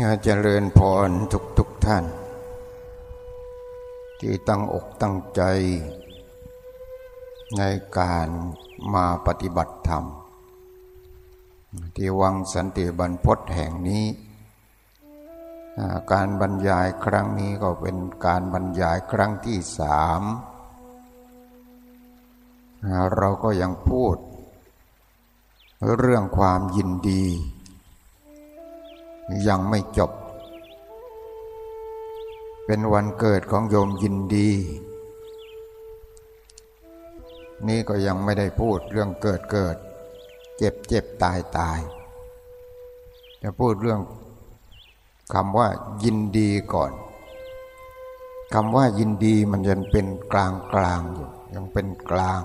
อยาเจริญพรทุกทุกท่าน ที่ตั้งอกตั้งใจ ในการมาปฏิบัติธรรม ที่วังสันติบรรพตแห่งนี้ การบรรยายครั้งนี้ก็เป็นการบรรยายครั้งที่สามเราก็ยังพูด เรื่องความยินดี ยังไม่จบ เป็นวันเกิดของโยมยินดี นี่ก็ยังไม่ได้พูดเรื่องเกิดเกิด เจ็บเจ็บตายตาย จะพูดเรื่องคำว่ายินดีก่อนคำว่ายินดีมันยังเป็นกลางกลางอยู่ยังเป็นกลาง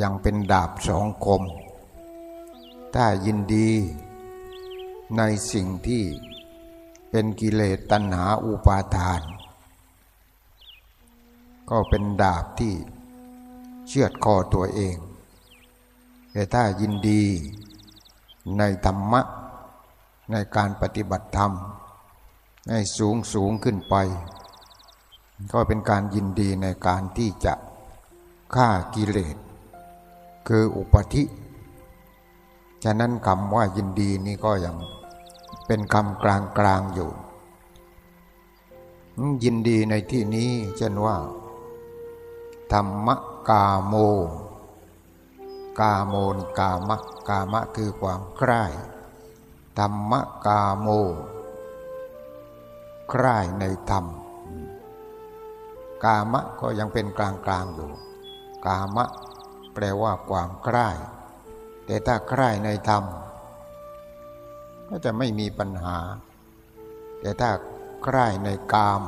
ยังเป็นดาบสองคม ถ้ายินดี ในสิ่งที่เป็นกิเลสตัณหาอุปาทาน ก็เป็นดาบที่เชือดคอตัวเอง แต่ถ้ายินดีในธรรมะ ในการปฏิบัติธรรม ให้สูงสูงขึ้นไป ก็เป็นการยินดีในการที่จะฆ่ากิเลส คืออุปธิ ฉะนั้นคำว่ายินดีนี่ก็ยัง เป็นคำกลางกลางอยู่ ยินดีในที่นี้เช่นว่า ธรรมกาโม กาโมนกามะกามะคือความใคร่ธรรมกาโม ใคร่ในธรรม กามะก็ยังเป็นกลางกลางอยู่ กามะ แปลว่าความใคร่แต่ถ้าใคร่ในธรรม ก็จะไม่มีปัญหา แต่ถ้าใคร่ในกาม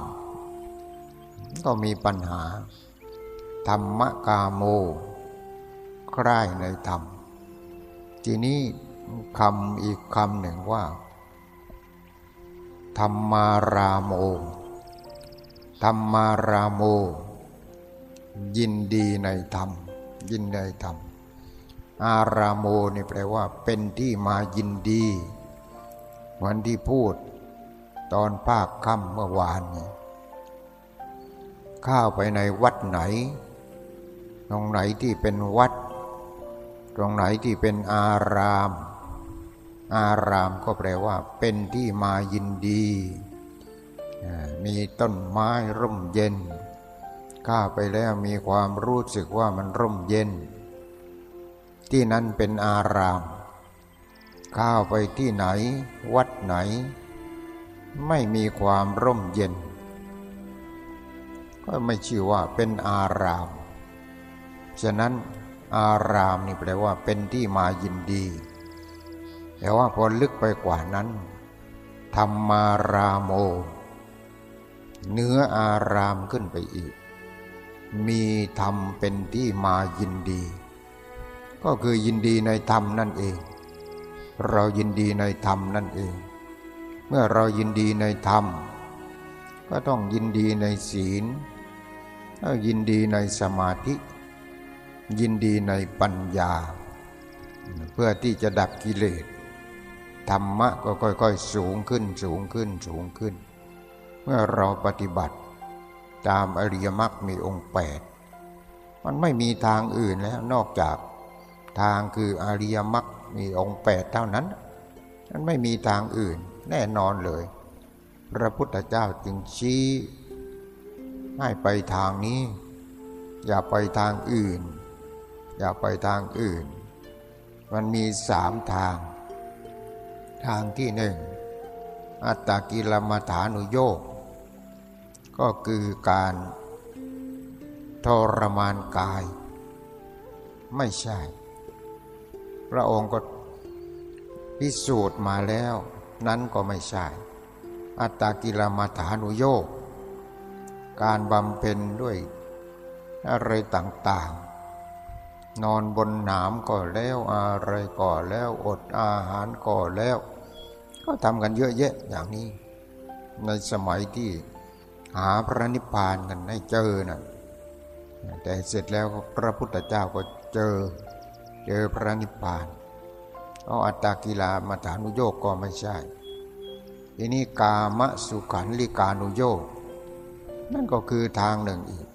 ก็มีปัญหา ธรรมกาโม ใคร่ในธรรม ทีนี้คำอีกคำหนึ่งว่า ธรรมาราโมธรรมาราโม ยินดีในธรรม ยินในธรรม อารามโมนี่แปลว่าเป็นที่มายินดี วันที่พูด ตอนภาคค่ำเมื่อวานนี้เข้าไปในวัดไหน ตรงไหนที่เป็นวัด ตรงไหนที่เป็นอาราม อารามก็แปลว่า เป็นที่มายินดี มีต้นไม้ร่มเย็น ข้าไปแล้วมีความรู้สึกว่ามันร่มเย็น ที่นั้นเป็นอาราม ข้าวไปที่ไหน วัดไหน ไม่มีความร่มเย็น ก็ไม่ชื่อว่าเป็นอาราม ฉะนั้นอารามนี่แปลว่าเป็นที่มายินดี แต่ว่าพอลึกไปกว่านั้นธรรมารามโม เนื้ออารามขึ้นไปอีก มีธรรมเป็นที่มายินดี ก็คือยินดีในธรรมนั่นเอง เรายินดีในธรรมนั่นเอง เมื่อเรายินดีในธรรม ก็ต้องยินดีในศีลยินดีในสมาธิ ยินดีในปัญญา เพื่อที่จะดับกิเลสธรรมะก็ค่อยๆสูงขึ้นสูงขึ้นสูงขึ้น เมื่อเราปฏิบัติตามอริยมรรคมีองค์แปดมันไม่มีทางอื่นแล้วนอกจากทางคืออริยมรรค มีองค์แปดเท่านั้นมันไม่มีทางอื่นแน่นอนเลย พระพุทธเจ้าจึงชี้ให้ไปทางนี้ อย่าไปทางอื่น อย่าไปทางอื่น มันมีสามทาง ทางที่หนึ่งอัตตกิลมัฐานุโยกก็คือการทรมานกาย ไม่ใช่ พระองค์ก็พิสูจน์มาแล้ว นั้นก็ไม่ใช่ อัตตากิลมาฐานุโยกการบำเพ็ญด้วยอะไรต่างๆ นอนบนหนามก็แล้วอะไรก็แล้วอดอาหารก็แล้ว ก็ทำกันเยอะแยะอย่างนี้ ในสมัยที่หาพระนิพพานกันให้เจอนะ่ะแต่เสร็จแล้วพระพุทธเจ้าก็เจอ เจอพระนิพพาน เอาอัตตากีฬามาฐานุโยกก็ไม่ใช่ ทีนี้กามสุขันลิกานุโยกนั่นก็คือทางหนึ่งอีก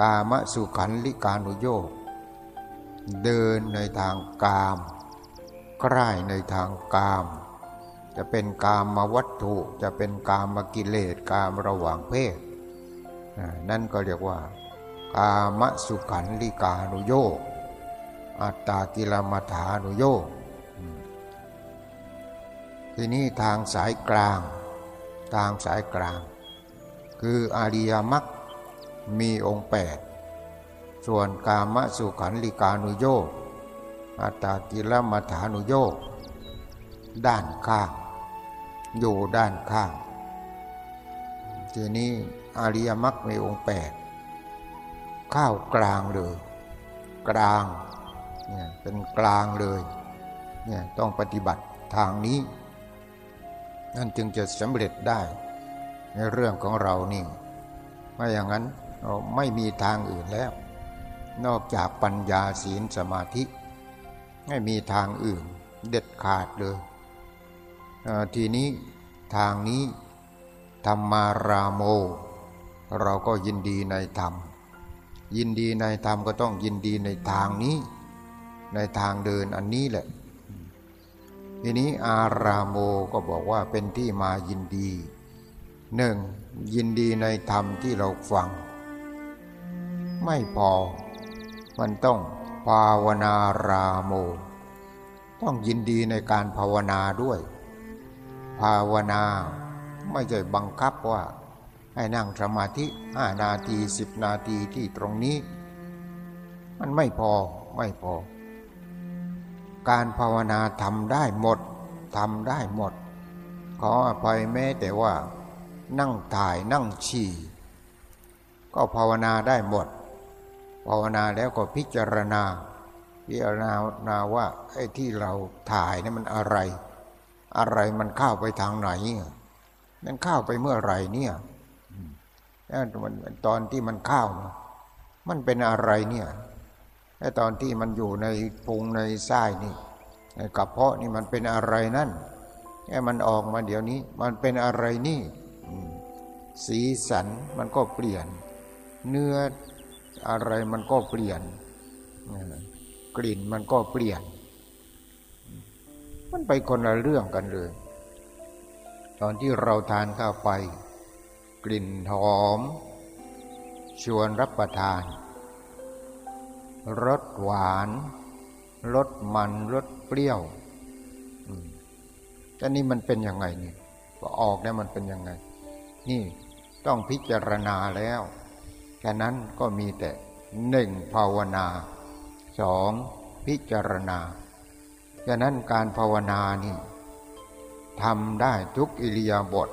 กามสุขันลิกานุโยกเดินในทางกามใกล้ในทางกาม จะเป็นกามมวัตถุจะเป็นกามมกิเลสกามระหว่างเพศนั่นก็เรียกว่า กามสุขันลิกานุโยก อัตตากิลมัฐานุโยกทีนี้ทางสายกลาง ทางสายกลาง คืออริยมรรคมีองค์แปดส่วนกามสุขันลิกานุโยกอัตตากิลมัฐานุโยกด้านข้าง อยู่ด้านข้าง ทีนี้อริยมรรคมีองค์แปดข้าวกลางเลยกลาง เนี่ยเป็นกลางเลยเนี่ยต้องปฏิบัติทางนี้ นั่นจึงจะสำเร็จได้ในเรื่องของเรานี่ไม่อย่างนั้นเราไม่มีทางอื่นแล้ว นอกจากปัญญาศีลสมาธิ ไม่มีทางอื่นเด็ดขาดเลยทีนี้ทางนี้ธรรมาราโม เราก็ยินดีในธรรม ยินดีในธรรมก็ต้องยินดีในทางนี้ ในทางเดินอันนี้แหละ ทีนี้อารามโมก็บอกว่าเป็นที่มายินดีหนึ่งยินดีในธรรมที่เราฟัง ไม่พอ มันต้องภาวนาราโม ต้องยินดีในการภาวนาด้วย ภาวนาไม่ใช่บังคับว่า ให้นั่งสมาธิห้านาทีสิบนาทีที่ตรงนี้ มันไม่พอไม่พอ การภาวนาทำได้หมดทำได้หมด ขออภัยแม้แต่ว่า นั่งถ่ายนั่งฉี่ ก็ภาวนาได้หมด ภาวนาแล้วก็พิจารณา พิจารณาว่าไอ้ที่เราถ่ายนี่มันอะไร อะไรมันเข้าไปทางไหน มันเข้าไปเมื่อไหร่เนี่ยตอนที่มันเข้ามันเป็นอะไรเนี่ย ไอ้ตอนที่มันอยู่ในพุงในไส้นี่กระเพาะนี่มันเป็นอะไรนั่นแค่มันออกมาเดี๋ยวนี้ มันเป็นอะไรนี่สีสันมันก็เปลี่ยน เนื้ออะไรมันก็เปลี่ยนกลิ่นมันก็เปลี่ยน มันไปคนละเรื่องกันเลย ตอนที่เราทานข้าวไป กลิ่นหอม ชวนรับประทาน รสหวานรสมันรสเปรี้ยวแต่นี่มันเป็นยังไงนี่พอออกแล้วมันเป็นยังไง นี่ต้องพิจารณาแล้วแค่นั้นก็มีแต่หนึ่งภาวนาสองพิจารณาแค่นั้นการภาวนานี่ทำได้ทุกอิริยาบถ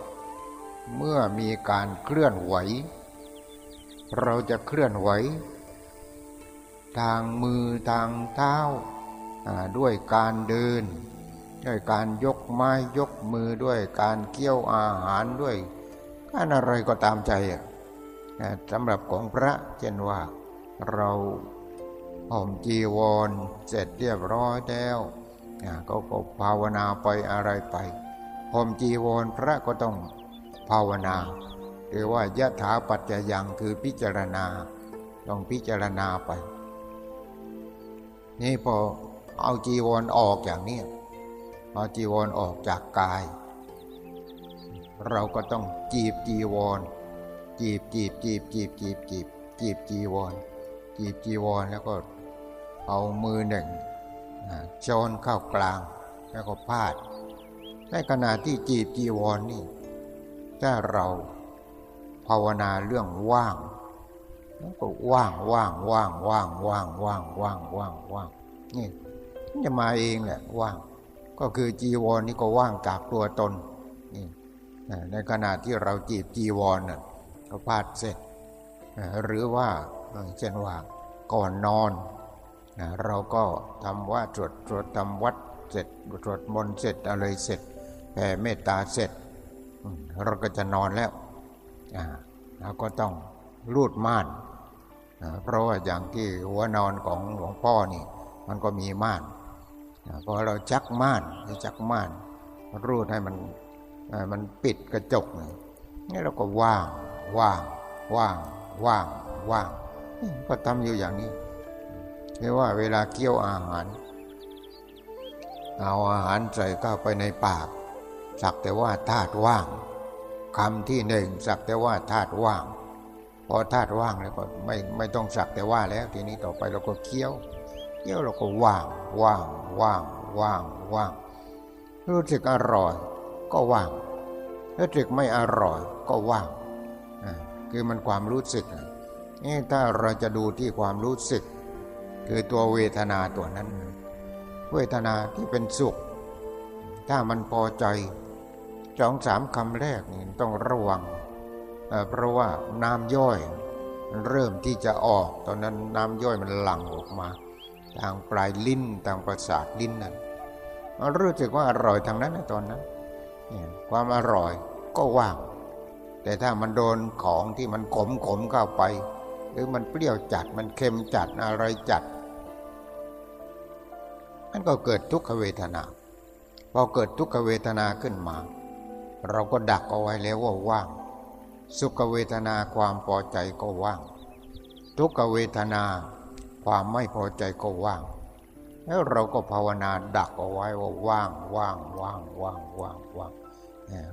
เมื่อมีการเคลื่อนไหว เราจะเคลื่อนไหว ทางมือทางเท้าด้วยการเดิน ด้วยการยกไม้ยกมือด้วยการเคี่ยวอาหารด้วยการอะไรก็ตามใจสำหรับของพระเช่นว่าเราห่มจีวรเสร็จเรียบร้อยแล้วก็ก็ภาวนาไปอะไรไปห่มจีวรพระก็ต้องภาวนา หรือว่ายะถาปัจจยังคือพิจารณา ต้องพิจารณาไป นี่พอเอาจีวรออกอย่างนี้เอาจีวรออกจากกาย เราก็ต้องจีบจีวร จีบจีบจีบจีบจีบจีบจีบจีวร จีบจีวรแล้วก็เอามือหนึ่งจอนเข้ากลางแล้วก็พาดในขณะที่จีบจีวรนี่ถ้าเราภาวนาเรื่องว่าง ก็ว่างว่างว่างว่างว่างว่างว่างว่างว่างนี่มันจะมาเองแหละว่าง ก็คือจีวรนี่ก็ว่างจากตัวตนนี่ในขณะที่เราจีบจีวรน่ะก็พาดเสร็จหรือว่าเช่นว่าก่อนนอนเราก็ทำว่าตรวจตรวจทำวัดเสร็จตรวจมนเสร็จอะไรเสร็จแผ่เมตตาเสร็จ เราก็จะนอนแล้วเราก็ต้องรูดม่าน เพราะว่าอย่างที่หัวนอนของหลวงพ่อนี่ มันก็มีม่านพอเราจักม่านจักม่านรูดให้มันมันปิดกระจกนี่เราก็ว่างว่างว่างว่างว่างก็ทำอยู่อย่างนี้เรียกว่าเวลาเคี้ยวอาหาร เอาอาหารใส่เข้าไปในปาก สักแต่ว่าธาตุว่างคำที่หนึ่งสักแต่ว่าธาตุว่าง พอธาตุว่างแล้วก็ไม่ไม่ต้องสักแต่ว่าแล้ว ทีนี้ต่อไปเราก็เคี้ยวเคี้ยวเราก็ว่างว่างว่างว่างว่าง รู้สึกอร่อยก็ว่างรู้สึกไม่อร่อยก็ว่างคือมันความรู้สึกนี่ถ้าเราจะดูที่ความรู้สึก คือตัวเวทนาตัวนั้น เวทนาที่เป็นสุข ถ้ามันพอใจสองสามคำแรกนี่ต้องระวัง เพราะว่าน้ำย่อยเริ่มที่จะออก ตอนนั้นน้ำย่อยมันหลั่งออกมา ทางปลายลิ้นทางประสาทลิ้นนั้นรู้สึกว่าอร่อยทางนั้นในตอนนั้นความอร่อยก็ว่าง แต่ถ้ามันโดนของที่มันขมขมเข้าไป หรือมันเปรี้ยวจัดมันเค็มจัดอะไรจัดมันก็เกิดทุกขเวทนา พอเกิดทุกขเวทนาขึ้นมา เราก็ดักเอาไว้แล้วว่าว่าง สุขเวทนาความพอใจก็ว่าง ทุกขเวทนาความไม่พอใจก็ว่าง แล้วเราก็ภาวนาดักเอาไว้ว่าว่างว่างว่างว่างว่างว่าง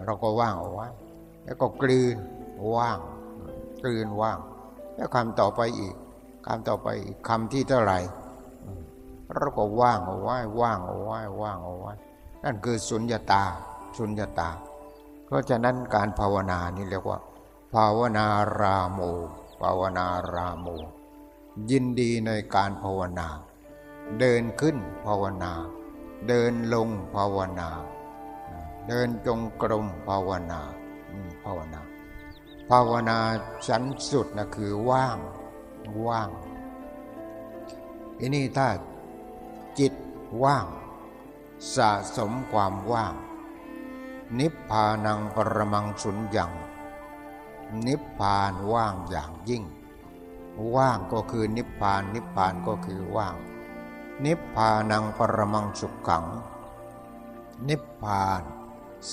เราก็ว่างเอาไว้ แล้วก็กลืนว่างกลืนว่าง แล้วคำต่อไปอีกคำต่อไปอีกคำที่เท่าไหร่เราก็ว่างเอาไว้ว่างเอาไว้ว่างเอาไว้ นั่นคือสุญญตาสุญญตา เพราะฉะนั้นการภาวนานี่เรียกว่า ภาวนาราโมภาวนาราโม ยินดีในการภาวนา เดินขึ้นภาวนา เดินลงภาวนา เดินจงกรมภาวนาภาวนา ภาวนาชั้นสุดนะคือว่างว่างทีนี้ถ้าจิตว่าง สะสมความว่าง นิพพานังปรมังสุญญัง นิพพานว่างอย่างยิ่ง ว่างก็คือนิพพาน นิพพานก็คือว่าง นิพพานังปรมังสุขขัง นิพพาน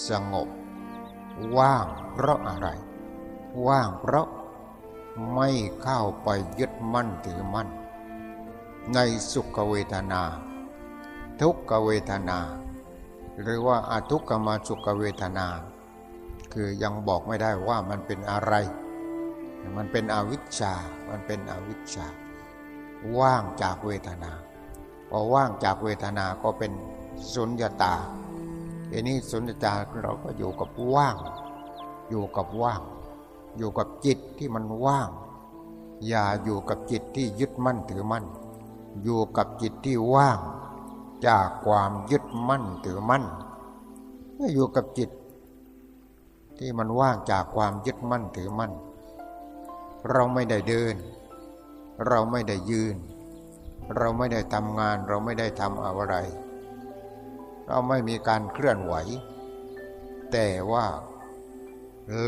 สงบ ว่างเพราะอะไร ว่างเพราะไม่เข้าไปยึดมั่นถือมั่น ในสุขเวทนา ทุกขเวทนา หรือว่าอาทุกขมาสุขเวทนา คือยังบอกไม่ได้ว่ามันเป็นอะไร มันเป็นอวิชชา มันเป็นอวิชชา ว่างจากเวทนา พอว่างจากเวทนาก็เป็นสุญญตาทีนี้สุญญตาเราก็อยู่กับว่าง อยู่กับว่าง อยู่กับจิตที่มันว่าง อย่าอยู่กับจิตที่ยึดมั่นถือมั่น อยู่กับจิตที่ว่าง จากความยึดมั่นถือมั่นเมื่ออยู่กับจิต ที่มันว่างจากความยึดมั่นถือมั่น เราไม่ได้เดิน เราไม่ได้ยืน เราไม่ได้ทำงาน เราไม่ได้ทำอะไร เราไม่มีการเคลื่อนไหว แต่ว่า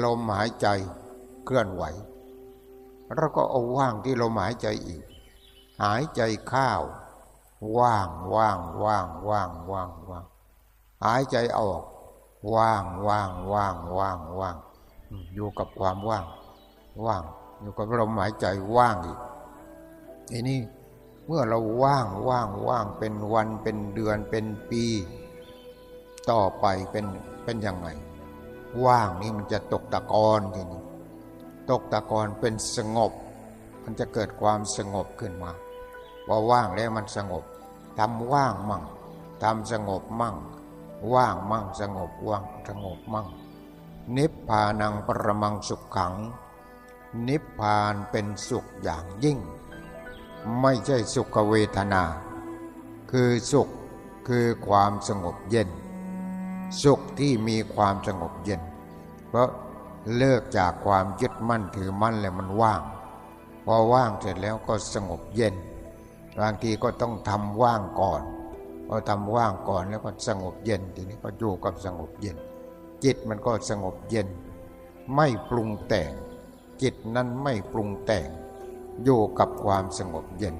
ลมหายใจเคลื่อนไหวเราก็เอาว่างที่ลมหายใจอีก หายใจเข้าว่างว่างว่างว่างว่างว่างหายใจออก ว่างว่างว่างว่างว่างอยู่กับความว่าง ว่าง อยู่กับลมหายใจว่างอีกทีนี้เมื่อเราว่างว่างว่างเป็นวันเป็นเดือนเป็นปี ต่อไปเป็นเป็นยังไง ว่างนี่มันจะตกตะกอนทีนี้ตกตะกอนเป็นสงบ มันจะเกิดความสงบขึ้นมาว่าว่างแล้วมันสงบทำว่างมั่งทำสงบมั่ง ว่างมั่งสงบว่างสงบมั่ง นิพพานังปรมังสุขขัง นิพพานเป็นสุขอย่างยิ่ง ไม่ใช่สุขเวทนา คือสุขคือความสงบเย็น สุขที่มีความสงบเย็น เพราะเลิกจากความยึดมั่นถือมั่นแล้วมันว่าง พอว่างเสร็จแล้วก็สงบเย็น บางทีก็ต้องทำว่างก่อน พอทำว่างก่อนแล้วก็สงบเย็นทีนี้ก็อยู่กับสงบเย็น จิตมันก็สงบเย็น ไม่ปรุงแต่ง จิตนั้นไม่ปรุงแต่ง อยู่กับความสงบเย็น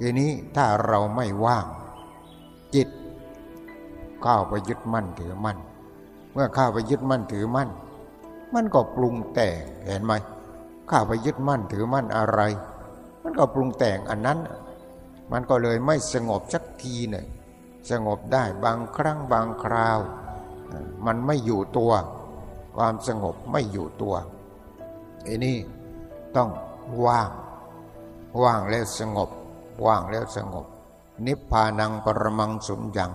ทีนี้ถ้าเราไม่ว่าง จิตเข้าไปยึดมั่นถือมั่น เมื่อข้าไปยึดมั่นถือมั่น มันก็ปรุงแต่งเห็นไหมข้าไปยึดมั่นถือมั่นอะไร มันก็ปรุงแต่งอันนั้น มันก็เลยไม่สงบสักทีหนึ่ง สงบได้บางครั้งบางคราว มันไม่อยู่ตัว ความสงบไม่อยู่ตัวอันนี้ต้องว่าง ว่างแล้วสงบ ว่างแล้วสงบ นิพพานังปรมังสุญญัง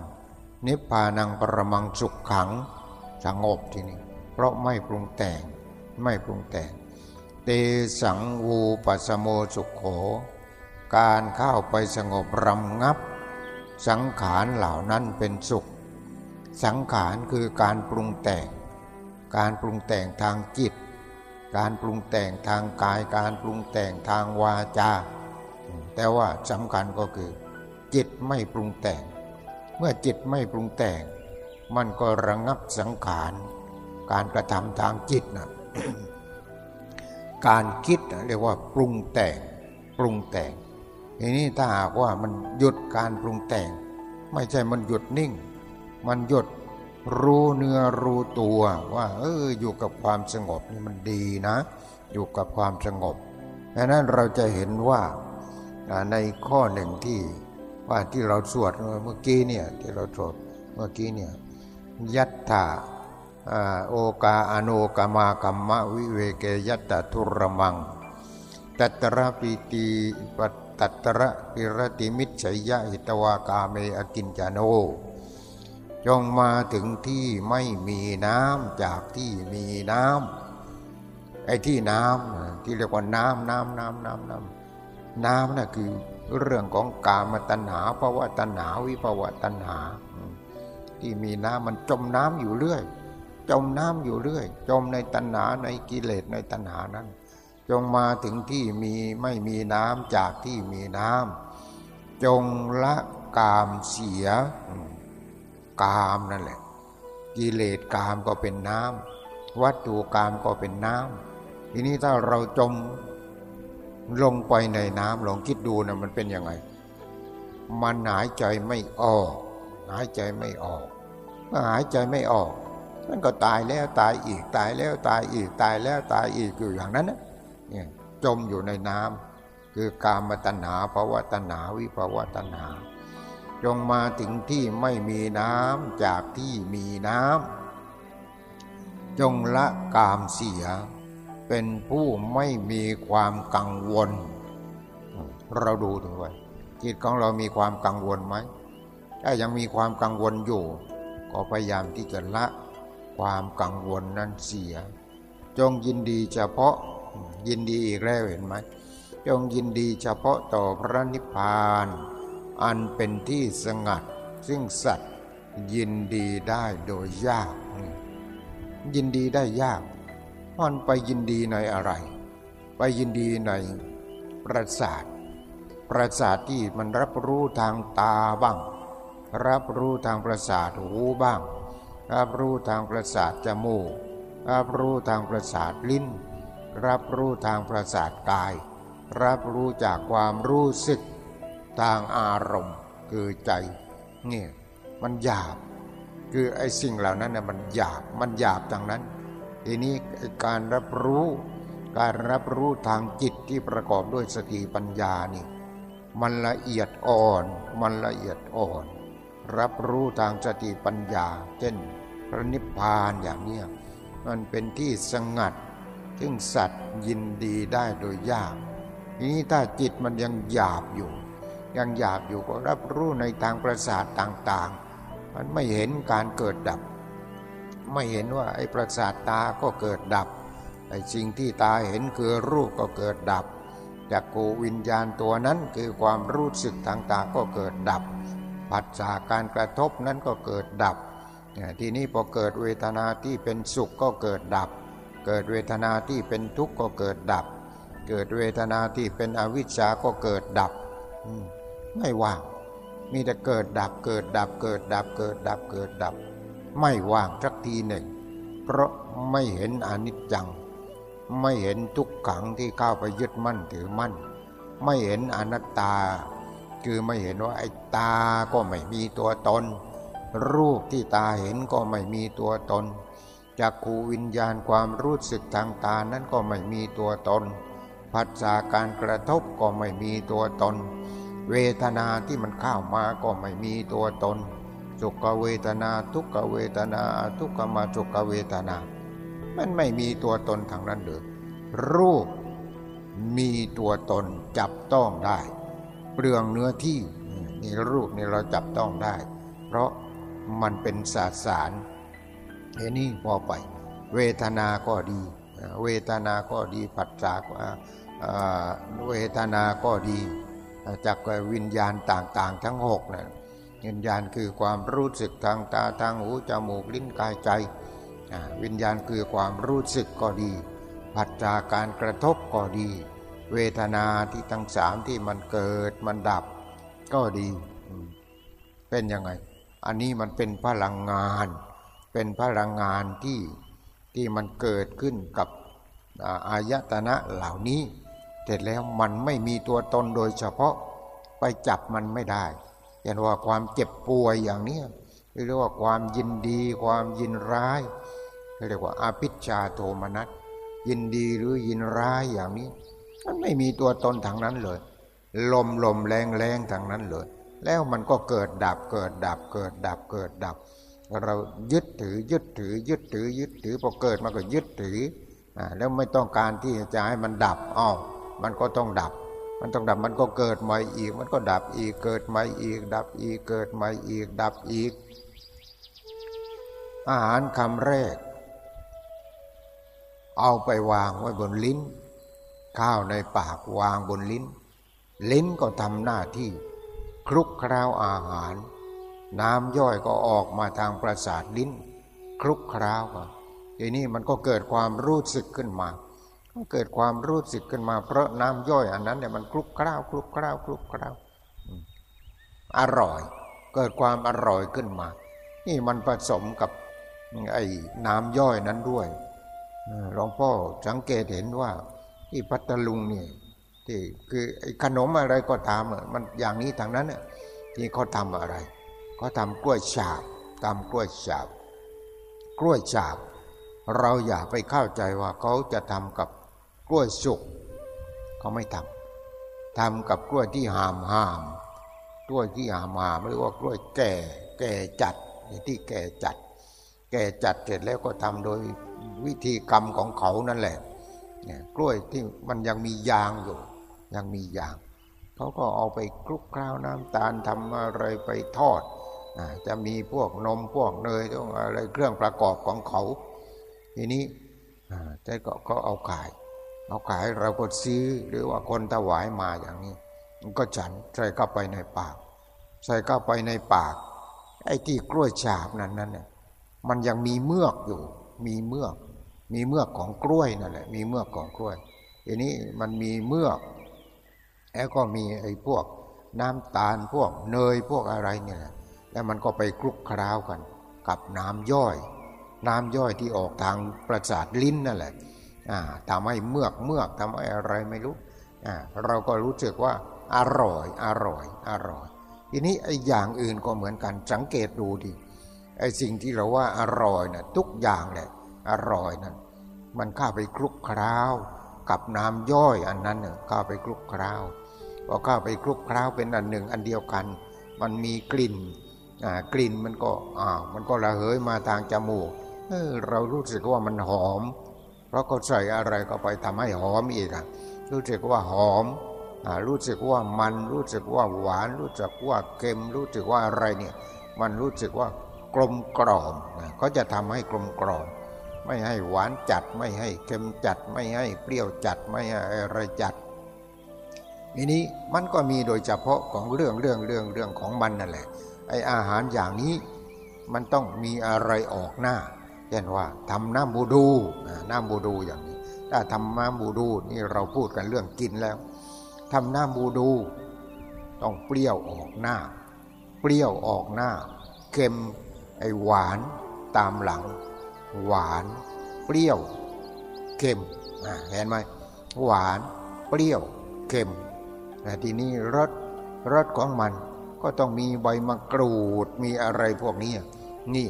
นิพพานังปรมังสุขขัง สงบทีนี้ เพราะไม่ปรุงแต่ง ไม่ปรุงแต่ง เตสังวูปัสโมสุขโข การเข้าไปสงบรำงับ สังขารเหล่านั้นเป็นสุข สังขารคือการปรุงแต่ง การปรุงแต่งทางจิต การปรุงแต่งทางกาย การปรุงแต่งทางวาจา แต่ว่าสำคัญก็คือ จิตไม่ปรุงแต่ง เมื่อจิตไม่ปรุงแต่ง มันก็ระงับสังขาร การกระทำทางจิตนะการคิดเรียกว่าปรุงแต่ง ปรุงแต่ง ทีนี้ถ้าหากว่ามันหยุดการปรุงแต่ง ไม่ใช่มันหยุดนิ่ง มันหยุดรู้เนื้อรู้ตัวว่า เอออยู่กับความสงบนี่มันดีนะ อยู่กับความสงบดังนั้นเราจะเห็นว่าในข้อหนึ่งที่ว่าที่เราสวดเมื่อกี้เนี่ยที่เราสวดเมื่อกี้เนี่ยยัตถาโอกาอโนกามากรรมวิเวเกยัตตทุรมังตัตระปีติปตั ตัตระปิรติมิจฉยะหิตวากาเมอกินจโน จงมาถึงที่ไม่มีน้ำจากที่มีน้ำไอ้ที่น้ำที่เรียกว่าน้ำน้ำน้ำน้ำน้ำน้ำน่ะคือเรื่องของกามตัณหาภาวะตัณหาวิภาวะตัณหา ที่มีน้ำมันจมน้ำอยู่เรื่อย จมน้ำอยู่เรื่อย จมในตัณหาในกิเลสในตัณหานั้น จงมาถึงที่มีไม่มีน้ำจากที่มีน้ำจงละกามเสีย กามนั่นแหละ กิเลสกามก็เป็นน้ำวัตถุกามก็เป็นน้ำทีนี้ถ้าเราจมลงไปในน้ำลองคิดดูนะมันเป็นยังไง มันหายใจไม่ออก หายใจไม่ออกเมื่อหายใจไม่ออกมันก็ตายแล้วตายอีกตายแล้วตายอีกตายแล้วตายอีกอยู่อย่างนั้นนะ เนี่ยจมอยู่ในน้ำคือกามตัณหาภาวะตัณหาวิภาวะตัณหา จงมาถึงที่ไม่มีน้ำจากที่มีน้ำจงละกามเสีย เป็นผู้ไม่มีความกังวล เราดูด้วยจิตของเรามีความกังวลไหมถ้ายังมีความกังวลอยู่ ก็พยายามที่จะละความกังวลนั้นเสีย จงยินดีเฉพาะ ยินดีอีกแล้วเห็นไหมจงยินดีเฉพาะต่อพระนิพพาน อันเป็นที่สงัด ซึ่งสัตว์ยินดีได้โดยยาก ยินดีได้ยากมันไปยินดีในอะไร ไปยินดีในประสาท ประสาทที่มันรับรู้ทางตาบ้าง รับรู้ทางประสาทหูบ้าง รับรู้ทางประสาทจมูก รับรู้ทางประสาทลิ้น รับรู้ทางประสาทกาย รับรู้จากความรู้สึกทางอารมณ์คือใจเนี่ยมันหยาบ คือไอ้สิ่งเหล่านั้นน่ยมันหยาบมันหยาบดังนั้น ทีนี้การรับรู้ การรับรู้ทางจิตที่ประกอบด้วยสติปัญญานี่ มันละเอียดอ่อน มันละเอียดอ่อน รับรู้ทางสติปัญญา เช่น พระนิพพานอย่างเนี้ยมันเป็นที่สงัด ซึ่งสัตว์ยินดีได้โดยยากทีนี้ถ้าจิตมันยังหยาบอยู่ ยังหยาบอยู่ก็รับรู้ในทางประสาทต่างๆ มันไม่เห็นการเกิดดับ ไม่เห็นว่าไอ้ประสาทตาก็เกิดดับไอ้สิ่งที่ตาเห็นคือรูปก็เกิดดับจากโกวิญญาณตัวนั้นคือความรู้สึกทางตาก็เกิดดับ ปัจจากการกระทบนั้นก็เกิดดับ ทีนี้พอเกิดเวทนาที่เป็นสุขก็เกิดดับ เกิดเวทนาที่เป็นทุกข์ก็เกิดดับ เกิดเวทนาที่เป็นอวิชชาก็เกิดดับไม่ว่างมีแต่เกิดดับเกิดดับเกิดดับเกิดดับเกิดดับ ไม่ว่างสักทีหนึ่ง เพราะไม่เห็นอนิจจัง ไม่เห็นทุกขังที่เข้าไปยึดมั่นถือมั่น ไม่เห็นอนัตตา คือไม่เห็นว่าไอ้ตาก็ไม่มีตัวตน รูปที่ตาเห็นก็ไม่มีตัวตน จากขูวิญญาณความรู้สึกทางตานั้นก็ไม่มีตัวตนผัสสะการกระทบก็ไม่มีตัวตน เวทนาที่มันเข้ามาก็ไม่มีตัวตน สุขเวทนาทุกขเวทนาทุกขมาสุขเวทนา มันไม่มีตัวตนทางนั้นเลยรูปมีตัวตนจับต้องได้เปลืองเนื้อที่นี่รูปนี่เราจับต้องได้ เพราะมันเป็นสาสาร เห็นนี่พอไป เวทนาก็ดี เวทนาก็ดีปัจจากเวทนาก็ดีจากวิญญาณต่างๆ ทั้งหกนะวิญญาณคือความรู้สึกทางตาทางหูจมูกลิ้นกายใจ วิญญาณคือความรู้สึกก็ดีผัสจากการกระทบก็ดี เวทนาที่ทั้งสามที่มันเกิดมันดับก็ดี เป็นยังไง อันนี้มันเป็นพลังงาน เป็นพลังงานที่ที่มันเกิดขึ้นกับอายตนะเหล่านี้ เสร็จแล้วมันไม่มีตัวตนโดยเฉพาะไปจับมันไม่ได้อย่างว่าความเจ็บป่วยอย่างนี้เรียกว่าความยินดี ความยินร้ายเรียกว่าอาภิชาโทมนัสยินดีหรือยินร้ายอย่างนี้ มันไม่มีตัวตนทางนั้นเลย ลมลมแรงแรงทางนั้นเลย แล้วมันก็เกิดดับเกิดดับเกิดดับเกิดดับ เรายึดถือยึดถือ ยึดถือ ยึดถือพอเกิดมันก็ยึดถืออ่าแล้วไม่ต้องการที่จะให้มันดับอ้าวมันก็ต้องดับ มันต้องดับมันก็เกิดใหม่อีก มันก็ดับอีกเกิดใหม่อีก ดับอีกเกิดใหม่อีก ดับอีก อาหารคำแรก เอาไปวางไว้บนลิ้น ข้าวในปากวางบนลิ้น ลิ้นก็ทำหน้าที่คลุกคราวอาหาร น้ำย่อยก็ออกมาทางประสาทลิ้น คลุกคราวก็ทีนี้มันก็เกิดความรู้สึกขึ้นมาก็เกิดความรู้สึกขึ้นมา เพราะน้ำย่อยอันนั้นเนี่ยมันคลุกคราวคลุกคราวคลุกคราวอร่อย เกิดความอร่อยขึ้นมา นี่มันผสมกับไอ้น้ำย่อยนั้นด้วยหลวงพ่อสังเกตเห็นว่า ที่พัทลุงนี่ที่คือไอ้ขนมอะไรก็ตามมันอย่างนี้ทางนั้นเนี่ยที่เขาทำอะไร เขาทากล้วยฉาบทำกล้วยฉาบ กล้วยฉาบ เราอย่าไปเข้าใจว่าเขาจะทำกับกล้วยสุกเขาไม่ทำทำกับกล้วยที่หามหามกล้วยที่หามหามเรียกว่ากล้วยแก่แก่จัดที่แก่จัด แก่จัดเสร็จแล้วก็ทำโดยวิธีกรรมของเขานั่นแหละกล้วยที่มันยังมียางอยู่ ยังมียางเขาก็เอาไปคลุกคล้าวน้ำตาลทำอะไรไปทอด จะมีพวกนมพวกเนยต้องอะไรเครื่องประกอบของเขา ทีนี้แต่ก็ก็เอาขาย เอาขายเราก็ซื้อหรือว่าคนถวายมาอย่างนี้ มันก็ฉันใส่เข้าไปในปาก ใส่เข้าไปในปาก ไอ้ที่กล้วยฉาบนั้นนั้นเนี่ยมันยังมีเมือกอยู่ มีเมือก มีเมือกของกล้วยนั่นแหละ มีเมือกของกล้วย ทีนี้มันมีเมือกแล้วก็มีไอ้พวกน้ำตาลพวกเนยพวกอะไรเนี่ยแล้ แล้วมันก็ไปคลุกคราวกัน กับน้ำย่อย น้ำย่อยที่ออกทางประสาทลิ้นนั่นแหละทำให้เมือกเมือกทำให้อะไรไม่รู้เราก็รู้สึกว่าอร่อยอร่อยอร่อย ทีนี้ไอ้อย่างอื่นก็เหมือนกันสังเกตดูดิไอ้สิ่งที่เราว่าอร่อยนะ่ะทุกอย่างแหละอร่อยนั่นมันเข้าไปคลุกคล้าว กับน้ำย่อยอันนั้นเน่ยเข้าไปคลุกคล้าวพอเข้าไปคลุกคล้าวเป็นอันหนึ่งอันเดียวกัน มันมีกลิ่น กลิ่นมันก็อ่ามันก็ระเหยมาทางจมูกเเรารู้สึกว่ามันหอม เพราะเขาใส่อะไรก็ไปทำให้หอมอีกอะรู้สึกว่าหอมอรู้สึกว่ามันรู้สึกว่าหวาน รู้สึกว่าเค็มรู้สึกว่าอะไรเนี่ย มันรู้สึกว่ากลมกล่อมเขาจะทำให้กลมกล่อม ไม่ให้หวานจัดไม่ให้เค็มจัด ไม่ให้เปรี้ยวจัดไม่ให้อะไรจัดทีนี้มันก็มีโดยเฉพาะของเรื่องเรื่องเรื่องเรื่องของมันนั่นแหละ ไออาหารอย่างนี้มันต้องมีอะไรออกหน้าเช่นว่าทำน้ำบูดูน้ำบูดูอย่างนี้ ถ้าทำน้ำบูดูนี่เราพูดกันเรื่องกินแล้วทำน้ำบูดู ต้องเปรี้ยวออกหน้า เปรี้ยวออกหน้า เค็มไอหวานตามหลัง หวาน เปรี้ยวเค็มเห็นไหมหวาน เปรี้ยวเค็มแต่ทีนี้รสรสของมัน ก็ต้องมีใบมะกรูดมีอะไรพวกนี้นี่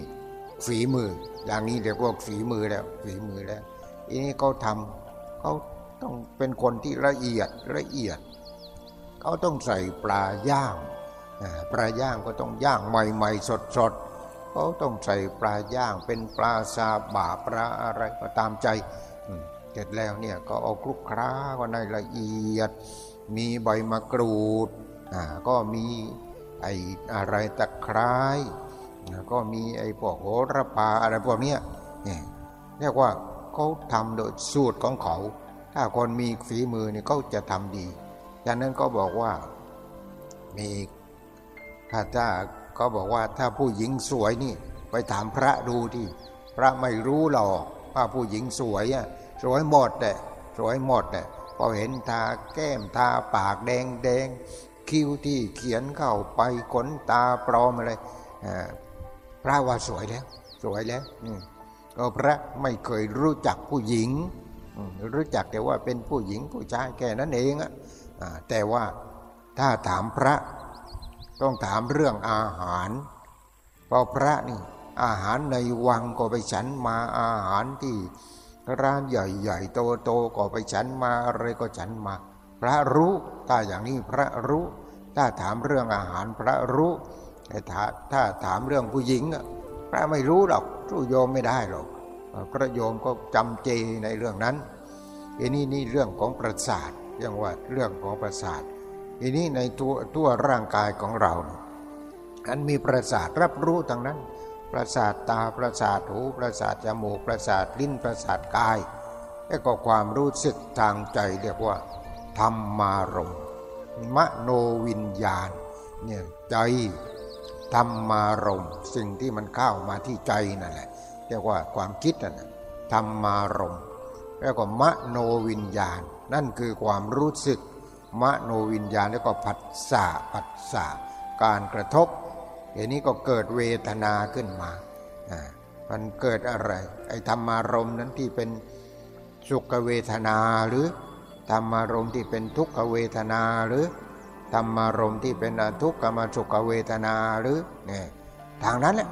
ฝีมือ อย่างนี้เรียกว่าฝีมือแล้วฝีมือแล้วอันนี้เขาทำเขาต้องเป็นคนที่ละเอียดละเอียดเขาต้องใส่ปลาย่างปลาย่างก็ต้องย่างใหม่ๆสดๆเขาต้องใส่ปลาย่างเป็นปลาซาบาปลาอะไรก็ตามใจเสร็จแล้วเนี่ยก็เอาคลุกคล้าก็ในละเอียด มีใบมะกรูดก็มี ไอ้อะไรตะไคร้ก็มีไอ้พวกโหระพาอะไรพวกนี้เนี่ยเรียกว่าเขาทำโดยสูตรของเขา ถ้าคนมีฝีมือเนี่ยเขาจะทำดีดังนั้นก็บอกว่ามีถ้าถ้าก็บอกว่าถ้าผู้หญิงสวยนี่ไปถามพระดูที่พระไม่รู้หรอกว่าผู้หญิงสวยอะสวยหมดแต่สวยหมดแต่พอเห็นทาแก้มทาปากแดงแดง คิ้วที่เขียนเข้าไปขนตาปลอมอะไรพระว่าสวยแล้ว สวยแล้วก็พระไม่เคยรู้จักผู้หญิง รู้จักแต่ว่าเป็นผู้หญิงผู้ชายแค่นั้นเองอะแต่ว่าถ้าถามพระต้องถามเรื่องอาหารเพราะพระนี่อาหารในวังก็ไปฉันมาอาหารที่ร้านใหญ่ๆโตๆก็ไปฉันมาอะไรก็ฉันมา พระรู้ ถ้าอย่างนี้พระรู้ ถ้าถามเรื่องอาหารพระรู้แต่ถ้าถามเรื่องผู้หญิง พระไม่รู้หรอกรู้โยมไม่ได้หรอกพระโยมก็จำเจในเรื่องนั้นอันนี้นี่เรื่องของประสาทเรื่องว่าเรื่องของประสาทอันนี้ในตัวตัวร่างกายของเราอันมีประสาทรับรู้ทางนั้น ประสาทตาประสาทหูประสาทจมูกประสาทลิ้นประสาทกาย แล้วก็ความรู้สึกทางใจเรียกว่า ธรรมารมมโนวิญญาณเนี่ยใจธรรมารมสิ่งที่มันเข้ามาที่ใจนั่นแหละเรียกว่าความคิดนั่นธรรมารมแล้วก็มโนวิญญาณ นั่นคือความรู้สึก มโนวิญญาณแล้วก็ผัสสะผัสสะการกระทบอย่างนี้ก็เกิดเวทนาขึ้นมาอ่ามันเกิดอะไร ไอ้ธรรมารมนั้นที่เป็นสุขเวทนาหรือ ธรรมารมณ์ที่เป็นทุกขเวทนาหรือธรรมารมณ์ที่เป็นอทุกขมสุขเวทนาหรือเนี่ยทางนั้นแหละ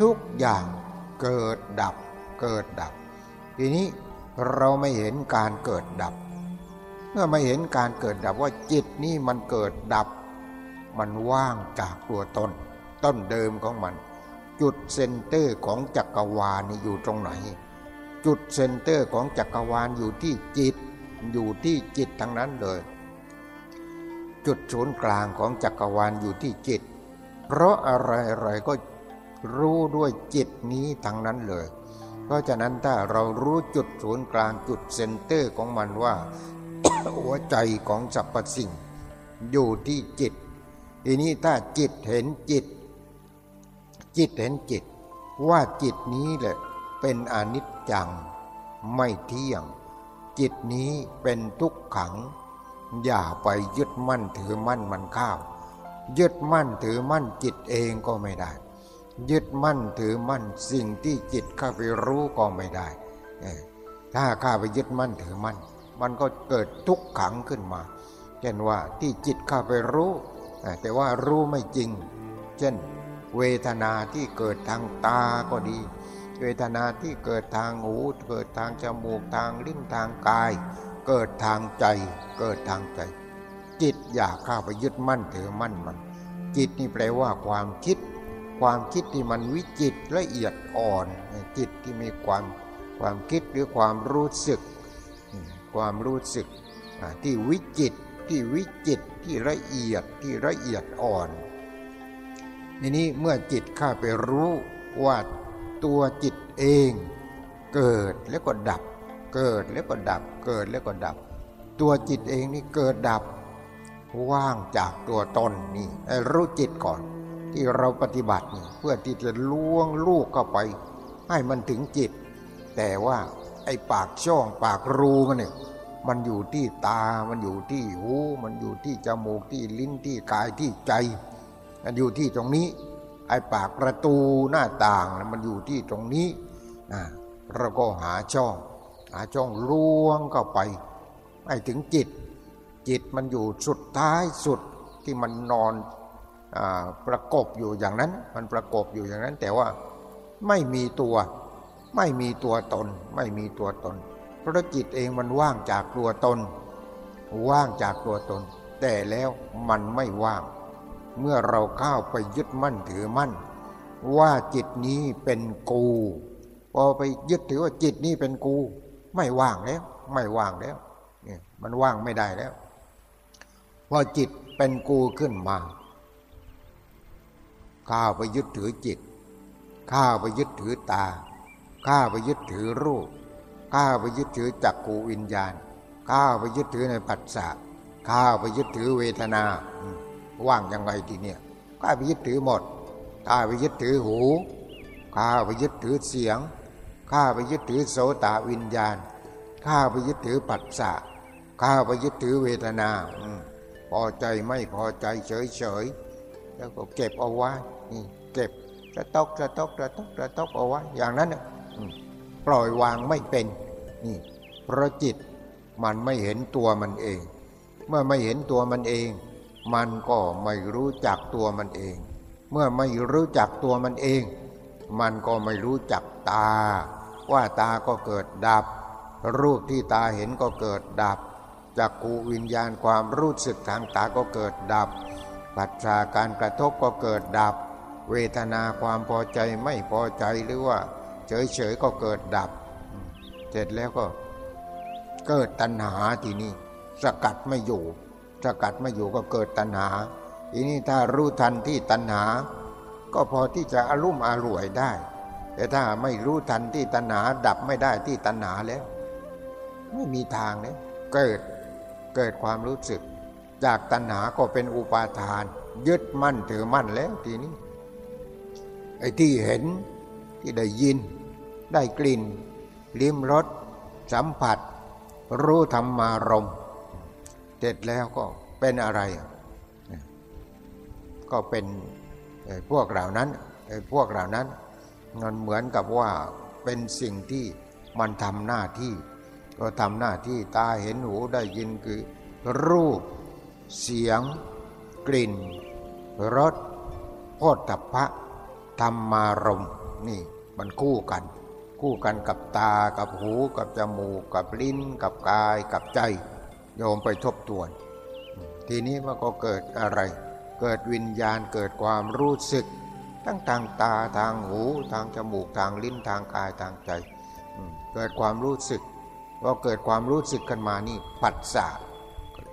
ทุกอย่างเกิดดับเกิดดับ ทีนี้เราไม่เห็นการเกิดดับ เมื่อไม่เห็นการเกิดดับว่าจิตนี่มันเกิดดับ มันว่างจากตัวตน ต้นเดิมของมัน จุด center ของจักรวาลนี่อยู่ตรงไหน จุด center ของจักรวาลอยู่ที่จิต อยู่ที่จิตทั้งนั้นเลย จุดศูนย์กลางของจักรวาลอยู่ที่จิต เพราะอะไรอะไรก็รู้ด้วยจิตนี้ทั้งนั้นเลย เพราะฉะนั้นถ้าเรารู้จุดศูนย์กลางจุด center ของมันว่า หัวใจของสรรพสิ่ง อยู่ที่จิต ทีนี้ถ้าจิตเห็นจิต จิตเห็นจิต ว่าจิตนี้แหละเป็นอนิจจังไม่เที่ยง จิตนี้เป็นทุกขัง อย่าไปยึดมั่นถือมั่นมันข้าว ยึดมั่นถือมั่นจิตเองก็ไม่ได้ ยึดมั่นถือมั่นสิ่งที่จิตข้าไปรู้ก็ไม่ได้ ถ้าข้าไปยึดมั่นถือมั่น มันก็เกิดทุกขังขึ้นมา เช่นว่าที่จิตข้าไปรู้ แต่ว่ารู้ไม่จริง เช่น เวทนาที่เกิดทางตาก็ดี เวทนาที่เกิดทางหูเกิดทางจมูกทางลิ้นทางกาย เกิดทางใจ เกิดทางใจ จิตอยากข้าไปยึดมั่นถือมั่นมัน จิตนี่แปลว่าความคิด ความคิดที่มันวิจิตละเอียดอ่อน จิตที่มีความความคิดหรือความรู้สึก ความรู้สึกที่วิจิตที่วิจิตที่ละเอียดที่ละเอียดอ่อนทีนี้เมื่อจิตข้าไปรู้ว่า ตัวจิตเอง เกิดแล้วก็ดับ เกิดแล้วก็ดับ เกิดแล้วก็ดับ ตัวจิตเองนี่เกิดดับ ว่างจากตัวตนนี่รู้จิตก่อน ที่เราปฏิบัติเพื่อที่จะล้วงลูกเข้าไป ให้มันถึงจิต แต่ว่าไอ้ปากช่องปากรูมันเนี่ยมันอยู่ที่ตา มันอยู่ที่หู มันอยู่ที่จมูกที่ลิ้นที่กายที่ใจ มันอยู่ที่ตรงนี้ ไอ้ปากประตูหน้าต่างมันอยู่ที่ตรงนี้นะเราก็หาช่อง หาช่องล้วงเข้าไปให้ถึงจิต จิตมันอยู่สุดท้ายสุดที่มันนอนประกบอยู่อย่างนั้น มันประกบอยู่อย่างนั้น แต่ว่าไม่มีตัว ไม่มีตัวตน ไม่มีตัวตน เพราะจิตเองมันว่างจากตัวตน ว่างจากตัวตน แต่แล้วมันไม่ว่าง เมื่อเราเข้าไปยึดมั่นถือมั่น ว่าจิตนี้เป็นกูพอไปยึดถือว่าจิตนี้เป็นกู ไม่ว่างแล้ว ไม่ว่างแล้วเนี่ยมันว่างไม่ได้แล้วพอจิตเป็นกูขึ้นมาข้าไปยึดถือจิตข้าไปยึดถือตาข้าไปยึดถือรูปข้าไปยึดถือจักกูวิญญาณข้าไปยึดถือในปัสสะข้าไปยึดถือเวทนา ว่างยังไงทีเนี่ยข้าไปยึดถือหมดข้าไปยึดถือหูข้าไปยึดถือเสียงข้าไปยึดถือโสตวิญญาณข้าไปยึดถือปัสสะข้าไปยึดถือเวทนาพอใจไม่พอใจเฉยเฉยแล้วก็เก็บเอาไว้นี่เก็บจะตกจะตกจะตกจะตกเอาไว้อย่างนั้นปล่อยวางไม่เป็นนี่เพราะจิตมันไม่เห็นตัวมันเอง เมื่อไม่เห็นตัวมันเอง มันก็ไม่รู้จักตัวมันเอง เมื่อไม่รู้จักตัวมันเอง มันก็ไม่รู้จักตา ว่าตาก็เกิดดับ รูปที่ตาเห็นก็เกิดดับจักกูวิญญาณความรู้สึกทางตาก็เกิดดับ ปัจจาการกระทบก็เกิดดับ เวทนาความพอใจไม่พอใจหรือว่าเฉยๆก็เกิดดับ เสร็จแล้วก็เกิดตัณหาทีนี้สกัดไม่อยู่ สกัดไม่อยู่ก็เกิดตัณหา ทีนี้ถ้ารู้ทันที่ตัณหา ก็พอที่จะอารมณ์อร่วยได้ แต่ถ้าไม่รู้ทันที่ตัณหา ดับไม่ได้ที่ตัณหาแล้ว ไม่มีทางเลยเกิดเกิดความรู้สึก จากตัณหาก็เป็นอุปาทาน ยึดมั่นถือมั่นแล้วทีนี้ไอ้ที่เห็นที่ได้ยิน ได้กลิ่น ลิ้มรสสัมผัส รู้ธรรมารม เสร็จแล้วก็เป็นอะไร ก็เป็นพวกเหล่านั้นพวกเหล่านั้นมันเหมือนกับว่าเป็นสิ่งที่มันทำหน้าที่ ก็ทำหน้าที่ตาเห็นหูได้ยินคือ รูป เสียง กลิ่นรสโพธพะธรรมารมนี่มันคู่กัน คู่กันกับตากับหูกับจมูกกับลิ้นกับกายกับใจ โยมไปทบทวน ทีนี้มันก็เกิดอะไร เกิดวิญญาณเกิดความรู้สึก ทั้งทางตาทางหู ทางจมูกทางลิ้นทางกายทางใจ เกิดความรู้สึกพอเกิดความรู้สึกขึ้นมานี่ปัสสะ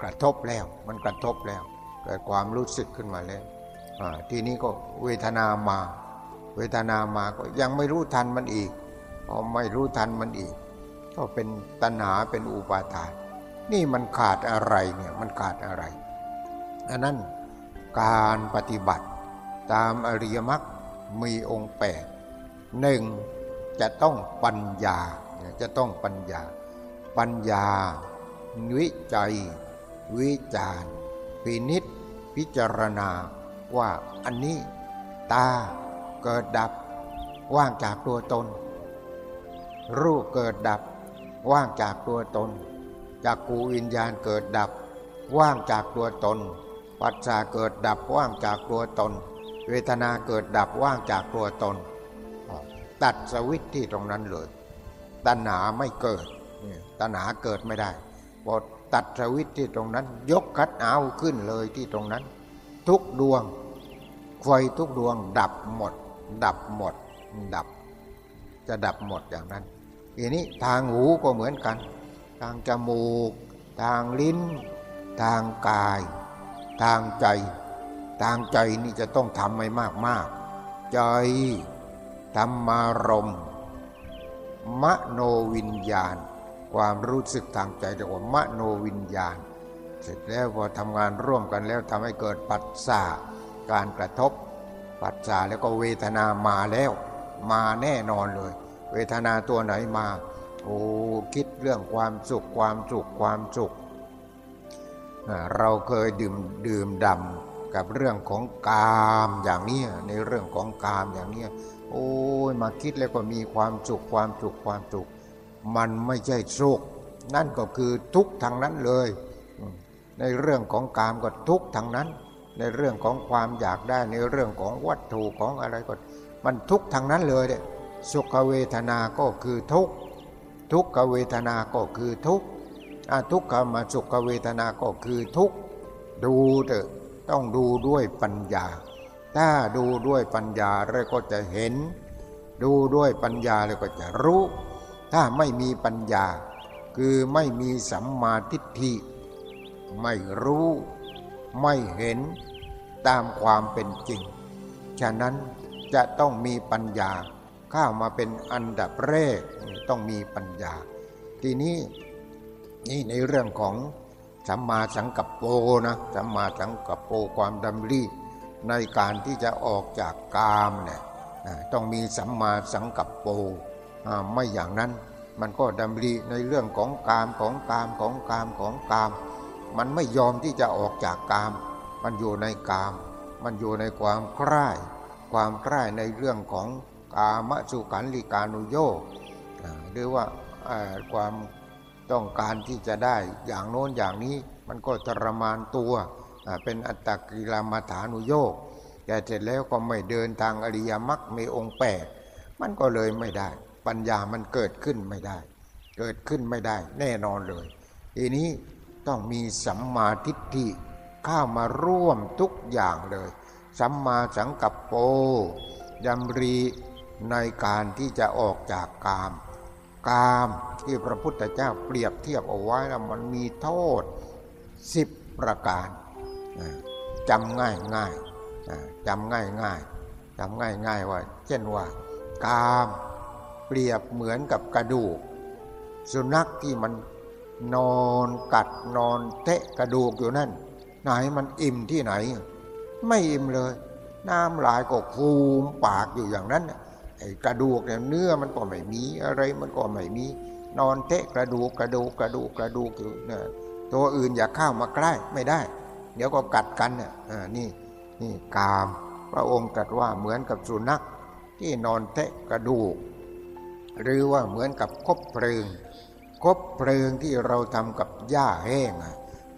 กระทบแล้ว มันกระทบแล้ว เกิดความรู้สึกขึ้นมาแล้วทีนี้ก็เวทนามา เวทนามาก็ยังไม่รู้ทันมันอีกพอไม่รู้ทันมันอีก ก็เป็นตัณหาเป็นอุปาทาน นี่มันขาดอะไรเนี่ยมันขาดอะไรอันนั้นการปฏิบัติตามอริยมรรคมีองค์แปดหนึ่งจะต้องปัญญาจะต้องปัญญา ปัญญา วิจัย วิจารพินิษพิจารณาว่าอันนี้ตาเกิดดับว่างจากตัวตน รูปเกิดดับว่างจากตัวตน จากกูวิญญาณเกิดดับ ว่างจากตัวตน ปัจจาเกิดดับว่างจากตัวตน เวทนาเกิดดับว่างจากตัวตน ตัดสวิตที่ตรงนั้นเลย ตัณหาไม่เกิด ตัณหาเกิดไม่ได้พอตัดสวิตที่ตรงนั้น ยกคัดเอาขึ้นเลยที่ตรงนั้น ทุกดวงไฟทุกดวงดับหมด ดับหมด ดับ จะดับหมดอย่างนั้น ทีนี้ทางหูก็เหมือนกัน ทางจมูก ทางลิ้น ทางกาย ทางใจ ทางใจนี่จะต้องทำให้มากมากใจธรรมารมมโนวิญญาณ ความรู้สึกทางใจเรียกว่ามโนวิญญาณ เสร็จแล้วพอทำงานร่วมกันแล้วทำให้เกิดปัจจาการกระทบ ปัจจาแล้วก็เวทนามาแล้ว มาแน่นอนเลย เวทนาตัวไหนมา โอ้คิดเรื่องความสุขความสุขความสุข เราเคยดื่มดื่มดำกับเรื่องของกามอย่างนี้ในเรื่องของกามอย่างนี้โอ้ยมาคิดแล้วก็มีความสุขความสุขความสุข มันไม่ใช่สุขนั่นก็คือทุกทางนั้นเลย ในเรื่องของกามก็ทุกทางนั้น ในเรื่องของความอยากได้ในเรื่องของวัตถุของอะไรก็มันทุกทางนั้นเลยเนี่ยสุขเวทนาก็คือทุกข์ ทุกขเวทนาก็คือทุกทุกขมาสุขเวทนาก็คือทุกดูเถอะต้องดูด้วยปัญญา ถ้าดูด้วยปัญญาเราก็จะเห็น ดูด้วยปัญญาเราก็จะรู้ ถ้าไม่มีปัญญา คือไม่มีสัมมาทิฏฐิไม่รู้ ไม่เห็นตามความเป็นจริง ฉะนั้นจะต้องมีปัญญา ข้ามาเป็นอันดับแรกต้องมีปัญญา ทีนี้นี่ในเรื่องของสัมมาสังกัปโปนะสัมมาสังกัปโปความดำริในการที่จะออกจากกามเนี่ยต้องมีสัมมาสังกัปโปไม่อย่างนั้น มันก็ดำริในเรื่องของกามของกามของกามของกาม มันไม่ยอมที่จะออกจากกาม มันอยู่ในกาม มันอยู่ในความใคร่ความใคร่ในเรื่องของ กามสุขันลิกานุโยกหรือว่าความต้องการที่จะได้อย่างโน้นอย่างนี้มันก็ทรมานตัวเป็นอัตตกิลามาฐานุโยกแต่เสร็จแล้วก็ไม่เดินทางอริยมรรคมีองค์แปดมันก็เลยไม่ได้ ปัญญามันเกิดขึ้นไม่ได้ เกิดขึ้นไม่ได้ แน่นอนเลยทีนี้ต้องมีสัมมาทิฏฐิเข้ามาร่วมทุกอย่างเลย สัมมาสังกัปโปยำรี ในการที่จะออกจากกาม กามที่พระพุทธเจ้าเปรียบเทียบเอาไว้นะมันมีโทษสิบประการจำง่ายง่ายจำง่ายง่ายจำง่ายง่ายว่า เช่นว่า กามเปรียบเหมือนกับกระดูก สุนัขที่มันนอนกัดนอนเทะกระดูกอยู่นั่น ไหนมันอิ่มที่ไหน ไม่อิ่มเลย น้ำลายก็ฟูมปากอยู่อย่างนั้น ไอ้กระดูกเนี่ยเนื้อมันก็ไม่มีอะไรมันก็ไม่มี นอนเทะกระดูกกระดูกกระดูกกระดูกอยู่นีตัวอื่นอย่าเข้ามาใกล้ไม่ได้ เดี๋ยวก็กัดกันเนี่ยนี่นี่กาม พระองค์ตรัสว่าเหมือนกับสุนัขที่นอนเทะกระดูก หรือว่าเหมือนกับคบเพลิงคบเพลิงที่เราทำกับหญ้าแห้ง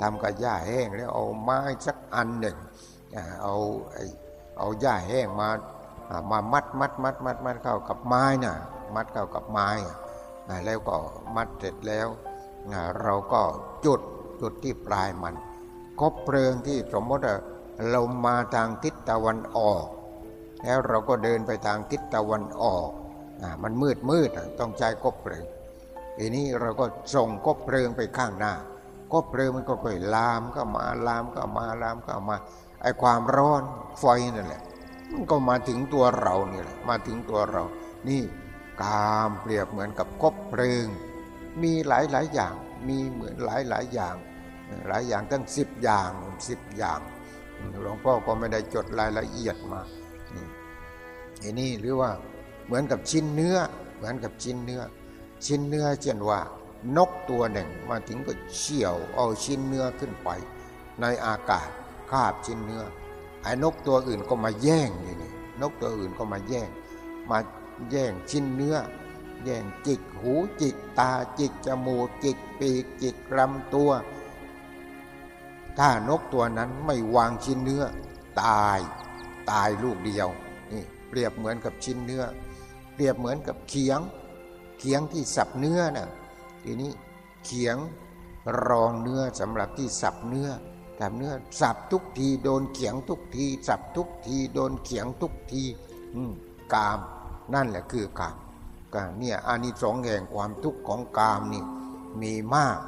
ทำกับหญ้าแห้งแล้วเอาไม้สักอันหนึ่งเอาเอาหญ้าแห้งมา มามัดมัดมัดมัดมัดเข้ากับไม้น่ะมัดเข้ากับไม้แล้วก็มัดเสร็จแล้วเราก็จุดจุดที่ปลายมันคบเพลิงที่สมมติเรามาทางทิศตะวันออก แล้วเราก็เดินไปทางทิศตะวันออกมันมืดมืดต้องใช้คบเพลิงทีนี้เราก็ส่งคบเพลิงไปข้างหน้าคบเพลิงมันก็ค่อยลามก็มาลามก็มาลามก็มาไอความร้อนไฟนั่นแหละ มันก็มาถึงตัวเรานี่แหละมาถึงตัวเรา นี่กามเปรียบเหมือนกับคบเพลิง มีหลายหลายอย่างมีเหมือนหลายหลายอย่าง หลายอย่างตั้งสิบอย่างสิบอย่างหลวงพ่อก็ไม่ได้จดรายละเอียดมาอันนี้หรือว่าเหมือนกับชิ้นเนื้อ เหมือนกับชิ้นเนื้อ ชิ้นเนื้อเช่นว่า นกตัวหนึ่งมาถึงก็เฉี่ยวเอาชิ้นเนื้อขึ้นไป ในอากาศคาบชิ้นเนื้อ ไอ้นกตัวอื่นก็มาแย่งนี่นี่นกตัวอื่นก็มาแย่ง มาแย่งชิ้นเนื้อ แย่งจิกหูจิกตาจิกจมูกจิกปีกจิกลำตัว ถ้านกตัวนั้นไม่วางชิ้นเนื้อ ตายตายลูกเดียวนี่เปรียบเหมือนกับชิ้นเนื้อ เปรียบเหมือนกับเขียง เขียงที่สับเนื้อนะ่ะทีนี้เขียงรองเนื้อสำหรับที่สับเนื้อ แต่เนื้อสับทุกทีโดนเขียงทุกที สับทุกทีโดนเขียงทุกทีกาม นั่นแหละคือกามกามเนี่ยอานิสงส์แห่งความทุกข์ของกามนี่มีมาก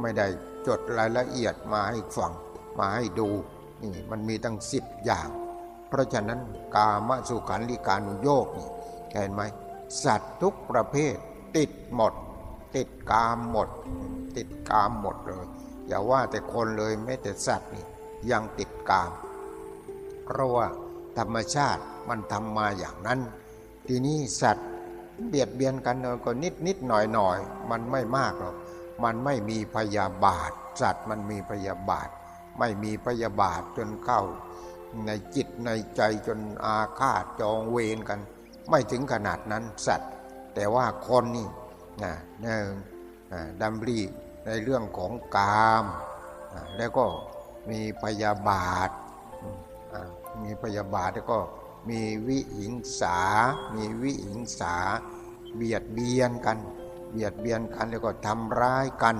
ไม่ได้จดรายละเอียดมาให้ฟังมาให้ดูนี่มันมีตั้งสิบอย่าง เพราะฉะนั้นกามสุขันลิกานุโยกนี่เห็นไหมสัตว์ทุกประเภทติดหมด ติดกามหมด ติดกามหมดเลย อย่าว่าแต่คนเลยแม้แต่สัตว์นี่ยังติดกาม เพราะว่าธรรมชาติมันทำมาอย่างนั้น ทีนี้สัตว์เบียดเบียนกันก็นิดนิดหน่อยหน่อยมันไม่มากหรอกมันไม่มีพยาบาท สัตว์มันมีพยาบาท ไม่มีพยาบาทจนเข้า ในจิตในใจจนอาฆาตจองเวรกัน ไม่ถึงขนาดนั้นสัตว์ แต่ว่าคนนี่นะนะดำรี ในเรื่องของกาม แล้วก็มีพยาบาท มีพยาบาทแล้วก็มีวิหิงสา มีวิหิงสา เบียดเบียนกัน เบียดเบียนกันแล้วก็ทำร้ายกัน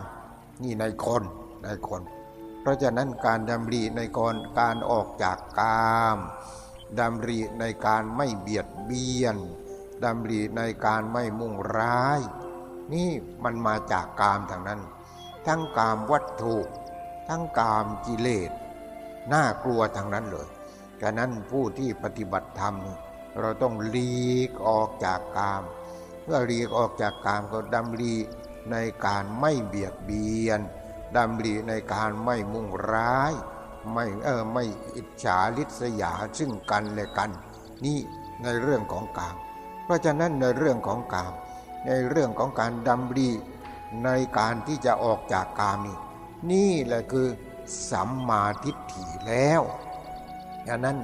นี่ในคนในคน เพราะฉะนั้นการดำรีในกรการออกจากกามดำรีในการไม่เบียดเบียนดำรีในการไม่มุ่งร้าย นี่มันมาจากกามทางนั้น ทั้งกามวัตถุ ทั้งกามกิเลสน่ากลัวทางนั้นเลยฉะนั้นผู้ที่ปฏิบัติธรรม เราต้องหลีกออกจากกาม เมื่อหลีกออกจากกามก็ดำรีในการไม่เบียดเบียนดำรีในการไม่มุ่งร้าย ไม่เออไม่อิจฉาริษยาซึ่งกันและกัน นี่ในเรื่องของกาม เพราะฉะนั้นในเรื่องของกาม ในเรื่องของการดำรี ในการที่จะออกจากกามนี่นี่แหละคือสัมมาทิฏฐิแล้วดังนั้น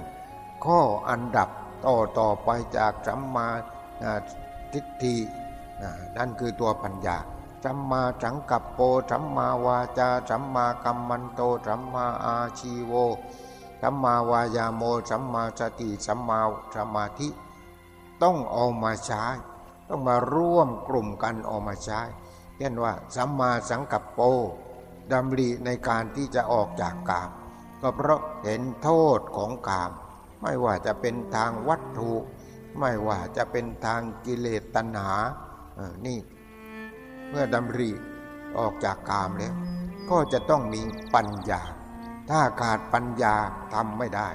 ข้ออันดับต่อต่อไปจากสัมมาทิฏฐินั่นคือตัวปัญญาสัมมาสังกัปโปสัมมาวาจาสัมมากัมมันโตสัมมาอาชีโวสัมมาวายาโมสัมมาสติสัมมาสมาธิ ต้องเอามาใช้ ต้องมาร่วมกลุ่มกันเอามาใช้ เช่นว่าสัมมาสังกัปโปดำริในการที่จะออกจากกาม ก็เพราะเห็นโทษของกาม ไม่ว่าจะเป็นทางวัตถุ ไม่ว่าจะเป็นทางกิเลสตัณหาออนี่ เมื่อดำริออกจากกามแล้ว ก็จะต้องมีปัญญา ถ้าขาดปัญญาทำไม่ได้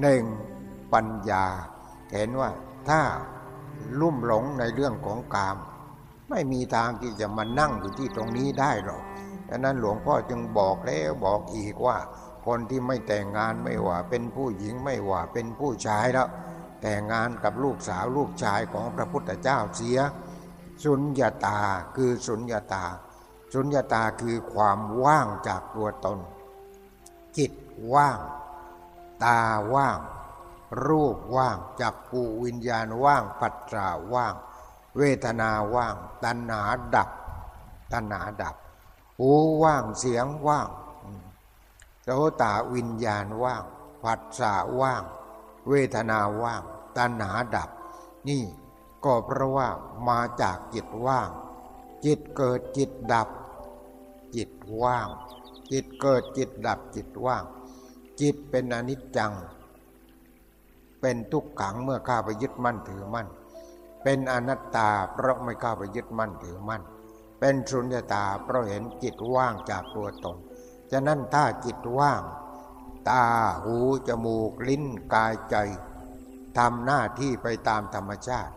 หนึ่งปัญญา เห็นว่าถ้าลุ่มหลงในเรื่องของกาม ไม่มีทางที่จะมานั่งอยู่ที่ตรงนี้ได้หรอกดังนั้นหลวงพ่อจึงบอกแล้วบอกอีกว่า คนที่ไม่แต่งงานไม่ว่า เป็นผู้หญิงไม่ว่าเป็นผู้ชายแล้ว แต่งงานกับลูกสาวลูกชายของพระพุทธเจ้าเสีย สุญญาตาคือสุญญาตา สุญญาตาคือความว่างจากตัวตน จิตว่าง ตาว่าง รูปว่างจักกูวิญญาณว่างปัจจาว่าง เวทนาว่าง ตัณหาดับ ตัณหาดับหูว่างเสียงว่างโสตาวิญญาณว่างปัจจาว่าง เวทนาว่าง ตัณหาดับ นี่ก็เพราะว่ามาจากจิตว่าง จิตเกิดจิตดับ จิตว่าง จิตเกิดจิตดับจิตว่าง จิตเป็นอนิจจัง เป็นทุกขังเมื่อข้าไปยึดมั่นถือมั่น เป็นอนัตตาเพราะไม่เข้าไปยึดมั่นถือมั่น เป็นสุญญตาเพราะเห็นจิตว่างจากตัวตนฉะนั้นถ้าจิตว่าง ตาหูจมูกลิ้นกายใจทำหน้าที่ไปตามธรรมชาติ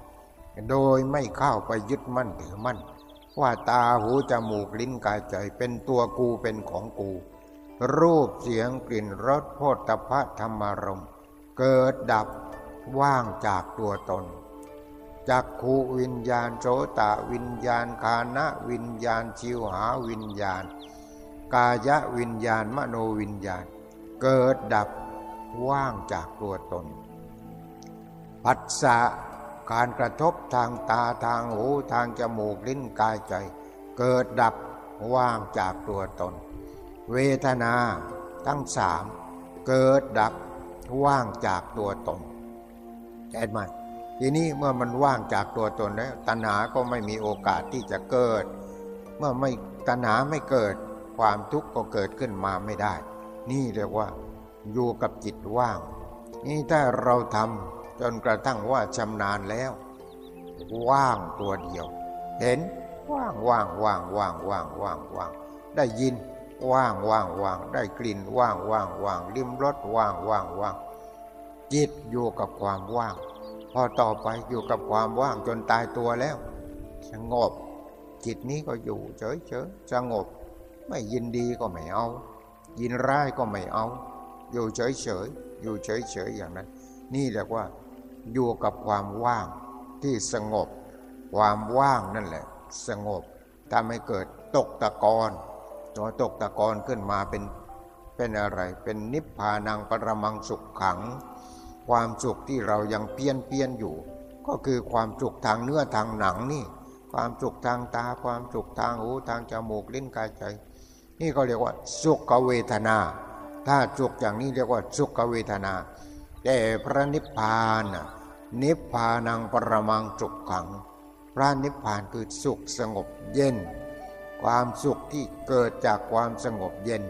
โดยไม่เข้าไปยึดมั่นถือมั่น ว่าตาหูจมูกลิ้นกายใจเป็นตัวกูเป็นของกู รูปเสียงกลิ่นรสโพธพะธรรมารมเกิดดับว่างจากตัวตน จักขูวิญญาณโสตะวิญญาณคานะวิญญาณชิวหาวิญญาณ กายะวิญญาณมโนวิญญาณ เกิดดับว่างจากตัวตน ปัสสะการกระทบทางตาทางหูทางจมูกลิ้นกายใจ เกิดดับว่างจากตัวตน เวทนาทั้งสามเกิดดับว่างจากตัวตนเห็นไหม ทีนี้เมื่อมันว่างจากตัวตนแล้วตัณหาก็ไม่มีโอกาสที่จะเกิด เมื่อไม่ตัณหาไม่เกิด ความทุกข์ก็เกิดขึ้นมาไม่ได้ นี่เรียกว่าอยู่กับจิตว่าง นี่ถ้าเราทำจนกระทั่งว่าชำนาญแล้ว ว่างตัวเดียว เห็นว่างว่างว่างว่างว่างว่างว่างได้ยินว่างว่างว่างได้กลิ่นว่างว่างว่างลิ้มรสว่างว่างว่างจิตอยู่กับความว่าง อต่อไปอยู่กับความว่างจนตายตัวแล้ว สงบ จิตนี้ก็อยู่เฉยเฉยสงบ ไม่ยินดีก็ไม่เอา ยินร้ายก็ไม่เอา อยู่เฉยเฉยอยู่เฉยเฉยอย่างนั้น นี่เรียกว่า อยู่กับความว่างที่สงบ ความว่างนั่นแหละ สงบทำให้เกิดตกตะกอนตัวตกตะกอนขึ้นมาเป็นเป็นอะไร เป็นนิพพานังปรมังสุขขัง ความสุขที่เรายังเพี้ยนเพี้ยนอยู่ ก็คือความสุขทางเนื้อทางหนังนี่ ความสุขทางตา ความสุขทางหูทางจมูกลิ้นกายใจ นี่ก็เรียกว่า สุขเวทนา ถ้าสุขอย่างนี้เรียกว่าสุขเวทนา แต่พระนิพพานนิพพานังปรมังสุขขัง พระนิพพานคือสุขสงบเย็น ความสุขที่เกิดจากความสงบเย็น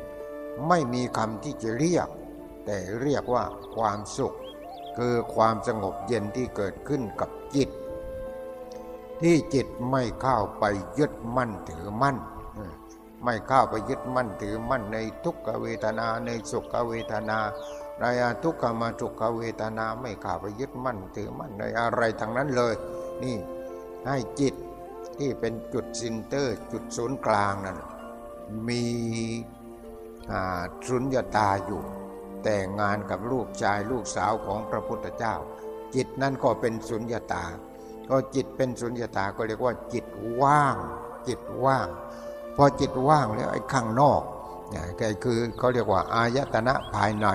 ไม่มีคำที่จะเรียก แต่เรียกว่าความสุข คือความสงบเย็นที่เกิดขึ้นกับจิต ที่จิตไม่เข้าไปยึดมั่นถือมั่น ไม่เข้าไปยึดมั่นถือมั่นในทุกขเวทนาในสุขเวทนาในทุกขมาสุขเวทนาไม่เข้าไปยึดมั่นถือมั่นในอะไรทั้งนั้นเลย นี่ให้จิตที่เป็นจุดซินเตอร์จุดศูนย์กลางนั้นมีสุญญตาอยู่ แต่งงานกับลูกชายลูกสาวของพระพุทธเจ้า จิตนั้นก็เป็นสุญญาตา ก็จิตเป็นสุญญาตาก็เรียกว่า จิตว่าง จิตว่าง พอจิตว่างแล้วไอ้ข้างนอกเนี่ยก็คือเขาเรียกว่าอายตนะภายใน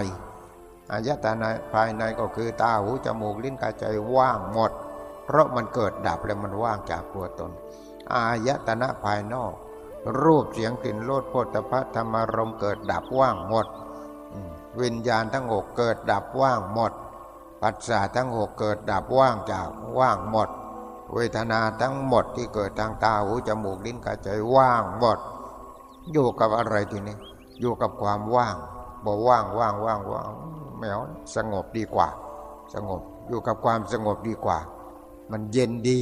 อายตนะภายในก็คือตาหูจมูกลิ้นกายใจว่างหมด เพราะมันเกิดดับแล้วมันว่างจากตัวตน อายตนะภายนอก รูปเสียงกลิ่นรสโผฏฐัพธรรมารมเกิดดับว่างหมด วิญญาณทั้งหกเกิดดับว่างหมด ปัจจาทั้งหกเกิดดับว่างจากว่างหมด เวทนาทั้งหมดที่เกิดทางตาหูจมูกลิ้นกายใจว่างหมด อยู่กับอะไรทีนี้อยู่กับความว่างบอกว่างว่างว่างว่างแมวสงบดีกว่า สงบอยู่กับความสงบดีกว่า มันเย็นดี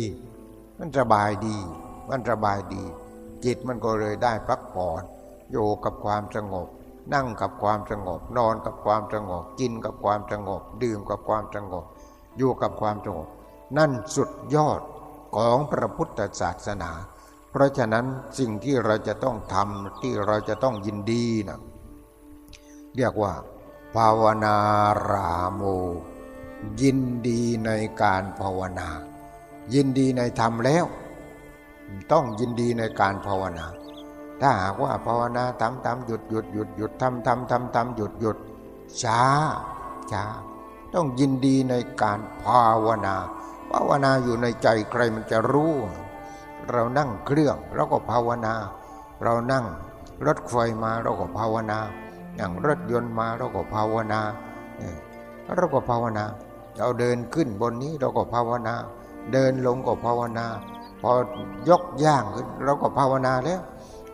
มันสบายดี มันสบายดี จิตมันก็เลยได้พักผ่อนอยู่กับความสงบ นั่งกับความสงบ นอนกับความสงบ กินกับความสงบ ดื่มกับความสงบ อยู่กับความสงบ นั่นสุดยอดของพระพุทธศาสนา เพราะฉะนั้นสิ่งที่เราจะต้องทำที่เราจะต้องยินดีนะเรียกว่า ภาวนาราโม ยินดีในการภาวนา ยินดีในธรรมแล้ว ต้องยินดีในการภาวนา ถ้าหากว่าภาวนาทำทำหยุดหยุดหยุดหยุดทำทำทำทำหยุดหยุดช้าช้าต้องยินดีในการภาวนาภาวนาอยู่ในใจใครมันจะรู้ เรานั่งเครื่องเราก็ภาวนา เรานั่งรถไฟมาเราก็ภาวนา อย่างรถยนต์มาเราก็ภาวนาเราก็ภาวนา เราเดินขึ้นบนนี้เราก็ภาวนา เดินลงก็ภาวนา พอยกย่างขึ้นเราก็ภาวนาแล้ว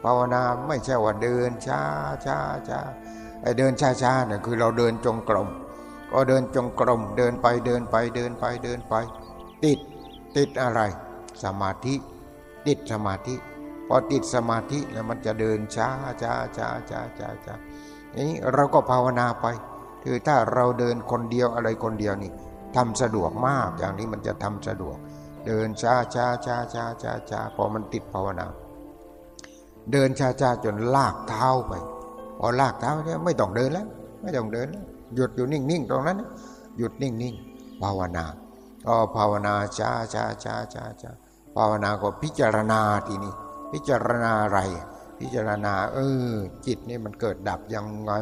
ภาวนาไม่ใช่ว่าเดินช้าช้าช้าไอเดินช้าช้าเนี่ยคือเราเดินจงกรมก็เดินจงกรมเดินไปเดินไปเดินไปเดินไป ติดติดอะไร สมาธิ ติดสมาธิพอติดสมาธิแล้วมันจะเดินช้าช้าช้าช้าช้าช้าอย่างนี้เราก็ภาวนาไปคือถ้าเราเดินคนเดียวอะไรคนเดียวนี่ทำสะดวกมากอย่างนี้มันจะทำสะดวก เดินช้าช้าช้าช้าช้าช้าพอมันติดภาวนา เดินช้าชาจนลากเท้าไปพอลากเท้าเนี่ยไม่ต้องเดินแล้ว ไม่ต้องเดินแล้วหยุดอยู่นิ่งๆตรงนั้น หยุดนิ่งๆภาวนาก็ภาวนาช้าช้าช้าช้าช้าภาวนาก็พิจารณาทีนี้พิจารณาอะไร พิจารณา เออ จิตนี่มันเกิดดับยังไง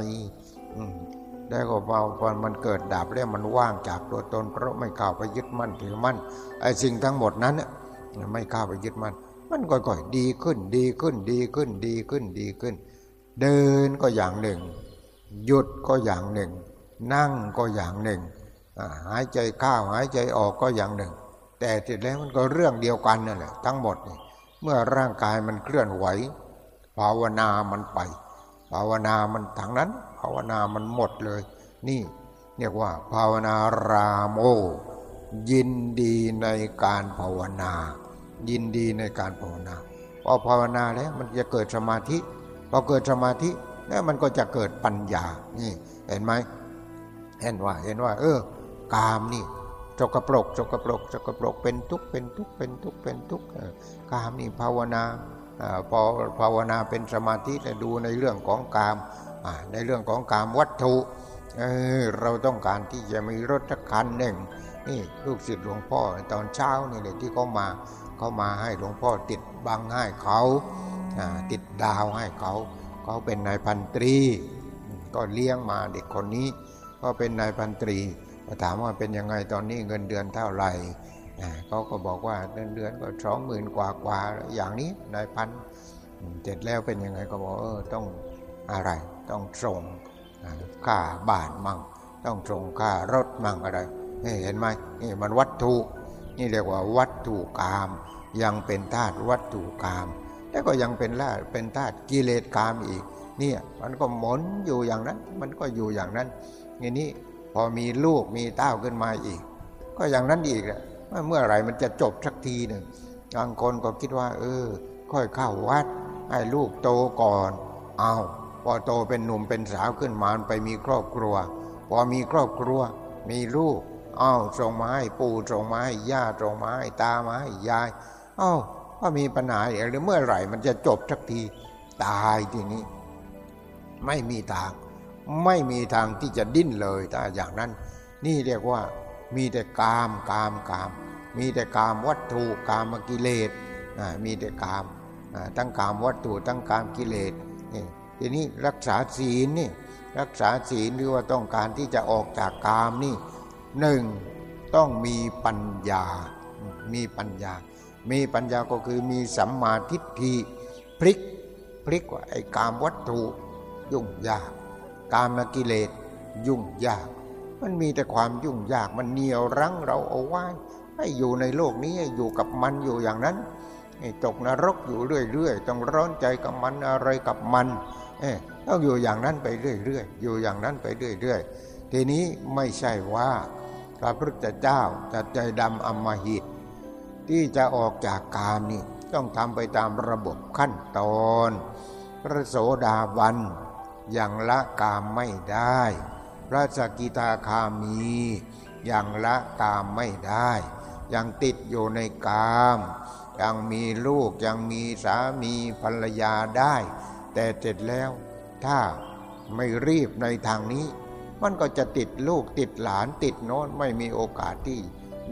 อืมได้ก็พอพอมันเกิดดับแล้วมันว่างจากตัวตนเพราะไม่เข้าไปยึดมั่นถือมั่นไอ้สิ่งทั้งหมดนั้นไม่เข้าไปยึดมั่น มันก็ค่อยดีขึ้น ดีขึ้น ดีขึ้น ดีขึ้น ดีขึ้น เดินก็อย่างหนึ่ง หยุดก็อย่างหนึ่ง นั่งก็อย่างหนึ่ง หายใจเข้าหายใจออกก็อย่างหนึ่ง แต่เสร็จแล้วมันก็เรื่องเดียวกันนั่นแหละทั้งหมดนี่เมื่อร่างกายมันเคลื่อนไหว ภาวนามันไป ภาวนามันทั้งนั้น ภาวนามันหมดเลย นี่เรียกว่า ภาวนารามโมยินดีในการภาวนา ยินดีในการภาวนาพอภาวนาแล้วมันจะเกิดสมาธิพอเกิดสมาธิแล้วมันก็จะเกิดปัญญานี่เห็นไหมเห็นว่าเห็นว่า เออกามนี่จกกระปรกจกกระปรกจกกระปรกเป็นทุกเป็นทุกเป็นทุกเป็นทุกกามนี่ภาวนาพอภาวนาเป็นสมาธิแต่ดูในเรื่องของกามในเรื่องของกามวัตถุเเราต้องการที่จะมีรถคันหนึ่งนี่ลูกศิษย์หลวงพ่อตอนเช้านี่เลยที่เขามา เขามาให้หลวงพ่อติดบังให้เขาติดดาวให้เขา เขาเป็นนายพันตรี ก็เลี้ยงมาเด็กคนนี้ ก็เป็นนายพันตรีก็ถามว่าเป็นยังไงตอนนี้เงินเดือนเท่าไหร่เขาก็บอกว่าเงินเดือนก็สองหมื่นกว่ากว่าอย่างนี้นายพันเสร็จแล้วเป็นยังไงก็บอกเออต้องอะไรต้องส่งค่าบ้านมั่งต้องส่งค่ารถมั่งอะไรเห็นไหมนี่มันวัตถุ นี่เรียกว่าวัตถุกรรมยังเป็นธาตุวัตถุกรรมแต่ก็ยังเป็นละเป็นธาตุกิเลสกรรมอีก เนี่ยมันก็หมุนอยู่อย่างนั้น มันก็อยู่อย่างนั้นทีนี้พอมีลูกมีเต้าขึ้นมาอีก ก็อย่างนั้นอีกแหละเมื่อไหร่มันจะจบสักทีหนึ่งบางคนก็คิดว่า เออ ค่อยเข้าวัด ให้ลูกโตก่อน เอาพอโตเป็นหนุ่มเป็นสาวขึ้นมาไปมีครอบครัว พอมีครอบครัว มีลูก อ้าวส่งมาให้ปู่ส่งมาให้ย่าส่งมาให้ตามาให้ยายเอาวก็มีปัญหาหรือเมื่อไหร่ มันจะจบสักทีตายทีนี้ ไม่มีทาง ไม่มีทางที่จะดิ้นเลยถ้าอย่างนั้น นี่เรียกว่า มีแต่กามกามกาม มีแต่กามวัตถุกามกิเลสมีแต่กามทั้งกามวัตถุทั้งกามกิเลสทีนี้รักษาศีลนี่รักษาศีลหรือว่าต้องการที่จะออกจากกามนี่ หนึ่งต้องมีปัญญา มีปัญญา มีปัญญาก็คือมีสัมมาทิฏฐิพลิกพลิกว่าไอ้กามวัตถุยุ่งยาก กามกิเลสยุ่งยาก มันมีแต่ความยุ่งยากมันเหนียวรั้งเราเอาไว้ให้อยู่ในโลกนี้อยู่กับมันอยู่อย่างนั้นตกนรกอยู่เรื่อยๆต้องร้อนใจกับมันอะไรกับมันต้องอยู่อย่างนั้นไปเรื่อยๆอยู่อย่างนั้นไปเรื่อยๆทีนี้ไม่ใช่ว่า พระพุทธเจ้าจะใจดำอมหิต ที่จะออกจากกามนี่ต้องทำไปตามระบบขั้นตอน พระโสดาบันอย่างละกามไม่ได้ พระสกิทาคามีอย่างละกามไม่ได้ ยังติดอยู่ในกาม ยังมีลูกยังมีสามีภรรยาได้ แต่เสร็จแล้วถ้าไม่รีบในทางนี้ มันก็จะติดลูกติดหลานติดโน้นไม่มีโอกาสที่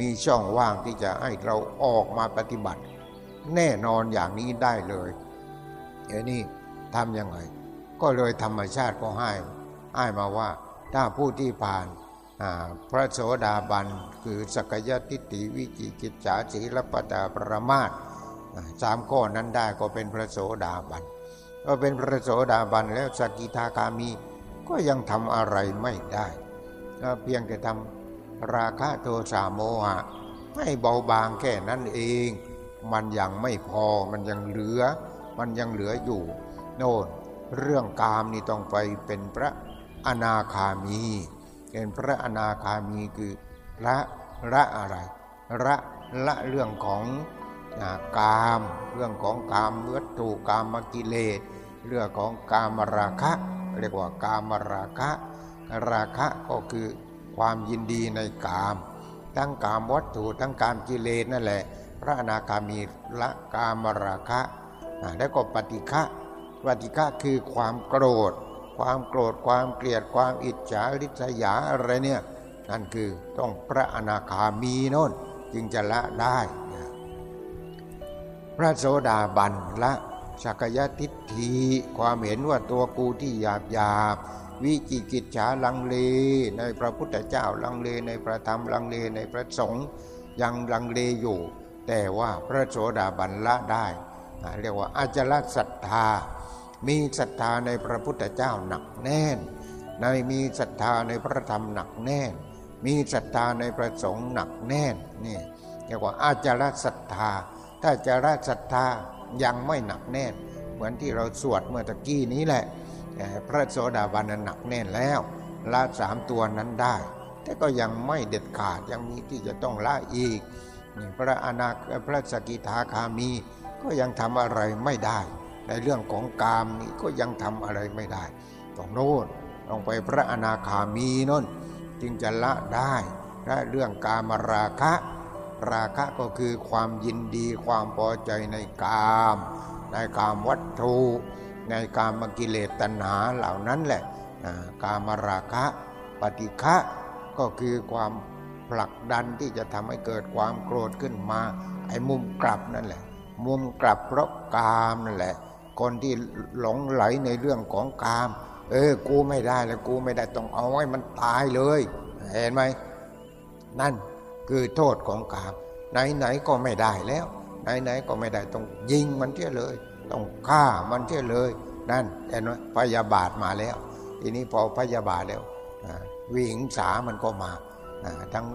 มีช่องว่างที่จะให้เราออกมาปฏิบัติ แน่นอนอย่างนี้ได้เลยเดี๋ยวนี้ทำยังไง ก็เลยธรรมชาติก็ให้ให้มาว่าถ้าผู้ที่ผ่านพระโสดาบันคือสกยติติวิจิกิจฉาสีลปตาประมาทสามข้อนั้นได้ก็เป็นพระโสดาบันก็เป็นพระโสดาบันแล้วสกิทาคามี ก็ยังทำอะไรไม่ได้เพียงแต่ทำราคะโทสะโมหะให้เบาบางแค่นั้นเอง มันยังไม่พอมันยังเหลือ มันยังเหลืออยู่ โน่นเรื่องกามนี่ต้องไปเป็นพระอนาคามี เป็นพระอนาคามีคือละละอะไรละละเรื่องของกาม เรื่องของกามวัตถุกามกิเลสเรื่องของกามราคะ เรียกว่ากามราคะ ราคะก็คือความยินดีในกาม ทั้งกามวัตถุทั้งกามกิเลสนั่นแหละ พระอนาคามีละกามราคะแล้วก็ปฏิฆะปฏิฆะคือความโกรธ ความโกรธความเกลียดความอิจฉาริษยาอะไรเนี่ยนั่นคือต้องพระอนาคามีโน่นจึงจะละได้ พระโสดาบันละ สักยทิฏฐิความเห็นว่าตัวกูที่หยาบหยาบวิจิกิจฉาลังเล ในพระพุทธเจ้าลังเลในพระธรรมลังเลในพระสงฆ์ยังลังเลอยู่ แต่ว่าพระโสดาบันละได้ เรียกว่าอาจละศรัทธา มีศรัทธาในพระพุทธเจ้าหนักแน่น ในมีศรัทธาในพระธรรมหนักแน่น มีศรัทธาในพระสงฆ์หนักแน่นนี่เรียกว่าอาจารศรัทธา ถ้าจารศรัทธา ยังไม่หนักแน่น เหมือนที่เราสวดเมื่อตะกี้นี้แหละ พระโสดาบันหนักแน่นแล้วละสามตัวนั้นได้ แต่ก็ยังไม่เด็ดขาดยังมีที่จะต้องละอีกพระอนาคพระสกิทาคามีก็ยังทำอะไรไม่ได้ ในเรื่องของกามนี่ก็ยังทำอะไรไม่ได้ต้องโน่นต้องไปพระอนาคามีน้นจึงจะละได้และเรื่องกามราคะ ราคะก็คือความยินดีความพอใจในกาม ในกามวัตถุ ในกามกิเลสตัณหาเหล่านั้นแหละกามราคะปฏิฆะก็คือความผลักดันที่จะทำให้เกิดความโกรธขึ้นมา ไอ้มุมกลับนั่นแหละ มุมกลับเพราะกามนั่นแหละ คนที่หลงไหลในเรื่องของกาม เออกูไม่ได้แล้วกูไม่ได้ต้องเอาไว้มันตายเลย เห็นไหมนั่น คือโทษของกาม ไหนๆก็ไม่ได้แล้ว ไหนๆก็ไม่ได้ต้องยิงมันเที่ยเลย ต้องฆ่ามันเที่ยเลย นั่นเห็นพยาบาทมาแล้ว ทีนี้พอพยาบาทแล้ววิหิงสามันก็มาทั้ง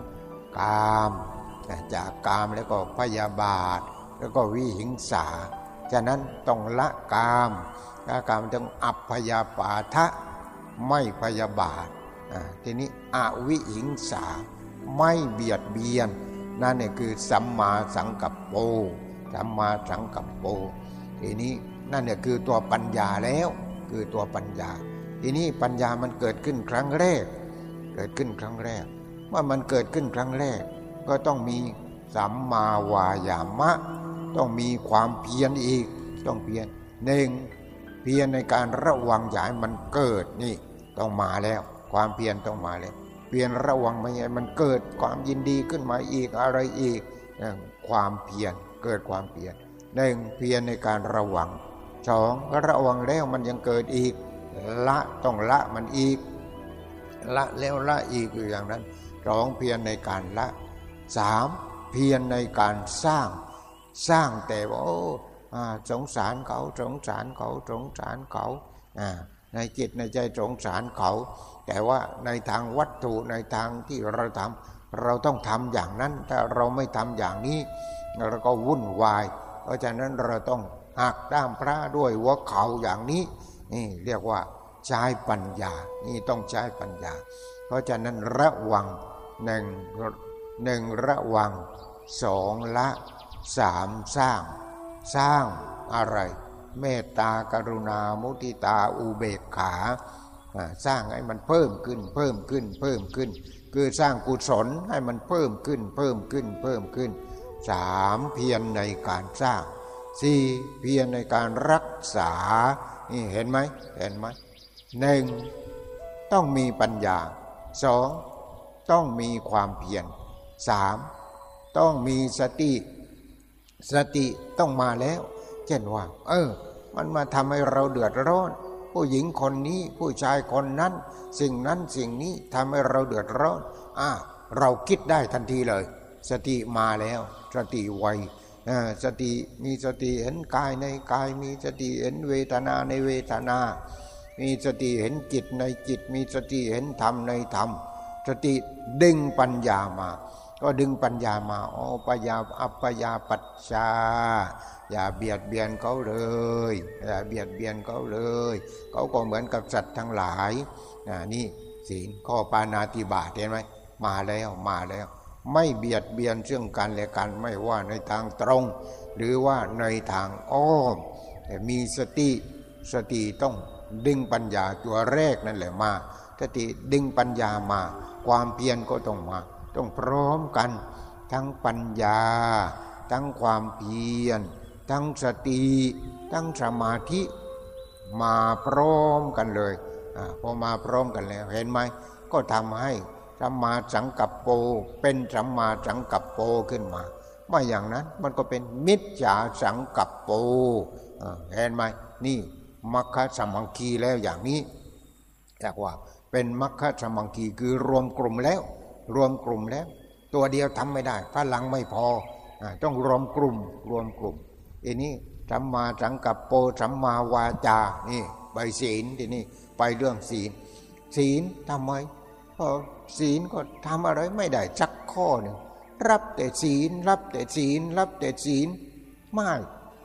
กามจากกามแล้วก็พยาบาท แล้วก็วิหิงสาฉะนั้นต้องละกามละกามต้องอัพยาปาทะไม่พยาบาททีนี้อวิหิงสา ไม่เบียดเบียน นั่นเนี่ยคือสัมมาสังกัปโปสัมมาสังกัปโป ทีนี้นั่นเนี่ยคือตัวปัญญาแล้ว คือตัวปัญญา ทีนี้ปัญญามันเกิดขึ้นครั้งแรก เกิดขึ้นครั้งแรกเมื่อมันเกิดขึ้นครั้งแรก ก็ต้องมีสัมมาวายามะ ต้องมีความเพียรอีก ต้องเพียรหนึ่งเพียรในการระวังอย่าให้มันเกิดนี่ต้องมาแล้ว ความเพียรต้องมาแล้ว เพียรระวังไม่ให้มันเกิดความยินดีขึ้นมาอีกอะไรอีกความเพียรเกิดความเพียรหนึ่งเพียรในการระวังสองระวังแล้วมันยังเกิดอีก ละต้องละมันอีก ละแล้วละอีกอยู่อย่างนั้นสองเพียรในการละสามเพียรในการสร้าง สร้างแต่ว่าโอ้สงสารเขาสงสารเขาสงสารเขาในจิตในใจสงสารเขา แต่ว่าในทางวัตถุในทางที่เราทำเราต้องทำอย่างนั้น ถ้าเราไม่ทำอย่างนี้ เราก็วุ่นวาย เพราะฉะนั้นเราต้องหักด้ามพระด้วยหัวเข่าอย่างนี้ นี่เรียกว่าใช้ปัญญา นี่ต้องใช้ปัญญา เพราะฉะนั้นระวังหนึ่งหนึ่งระวังสองละสามสร้าง สร้างอะไร เมตตากรุณามุทิตาอุเบกขา สร้างให้มันเพิ่มขึ้น เพิ่มขึ้น เพิ่มขึ้น คือสร้างกุศลให้มันเพิ่มขึ้น เพิ่มขึ้น เพิ่มขึ้นสามเพียรในการสร้างสี่เพียรในการรักษา นี่เห็นไหมเห็นไหมหนึ่งต้องมีปัญญาสองต้องมีความเพียรสามต้องมีสติ สติต้องมาแล้ว เช่นว่า เออ มันมาทำให้เราเดือดร้อน ผู้หญิงคนนี้ผู้ชายคนนั้น สิ่งนั้นสิ่งนี้ทำให้เราเดือดร้อนอ่าเราคิดได้ทันทีเลย สติมาแล้ว สติไวสติมีสติเห็นกายในกาย มีสติเห็นเวทนาในเวทนา มีสติเห็นจิตในจิต มีสติเห็นธรรมในธรรม สติดึงปัญญามา ก็ดึงปัญญามาอ๋อปยาอัปยาปัจชาอย่าเบียดเบียนเขาเลยอย่าเบียดเบียนเขาเลยเขาก็เหมือนกับสัตว์ทั้งหลายนี่ศีลข้อปานาติบาเห็นไหมมาแล้วมาแล้ว ไม่เบียดเบียนซึ่งกันและกันไม่ว่าในทางตรง หรือว่าในทางอ้อมแต่มีสติสติต้องดึงปัญญาตัวแรกนั่นแหละมาสติดึงปัญญามา ความเพียรก็ต้องมา ต้องพร้อมกัน ทั้งปัญญา ทั้งความเพียร ทั้งสติ ทั้งสมาธิมาพร้อมกันเลยอพอมาพร้อมกันแล้วเห็นไหมก็ทำให้สัมมาสังกัปโปเป็นสัมมาสังกัปโปขึ้นมาไม่อย่างนั้นมันก็เป็นมิจฉาสังกัปโปเห็นไหมนี่มัคคสมังคีแล้วอย่างนี้เรียกว่าเป็นมัคคสมังคีคือรวมกลุ่มแล้ว รวมกลุ่มแล้ว ตัวเดียวทำไม่ได้พลังไม่พอต้องรวมกลุ่ม รวมกลุ่มอันนี้สัมมาสังกัปโปสัมมาวาจานี่ใบศีลทีนี้ไปเรื่องศีล ศีลทำไมพอศีลก็ทำอะไรไม่ได้จักข้อหนึ่งรับแต่ศีลรับแต่ศีล รับแต่ศีลไม่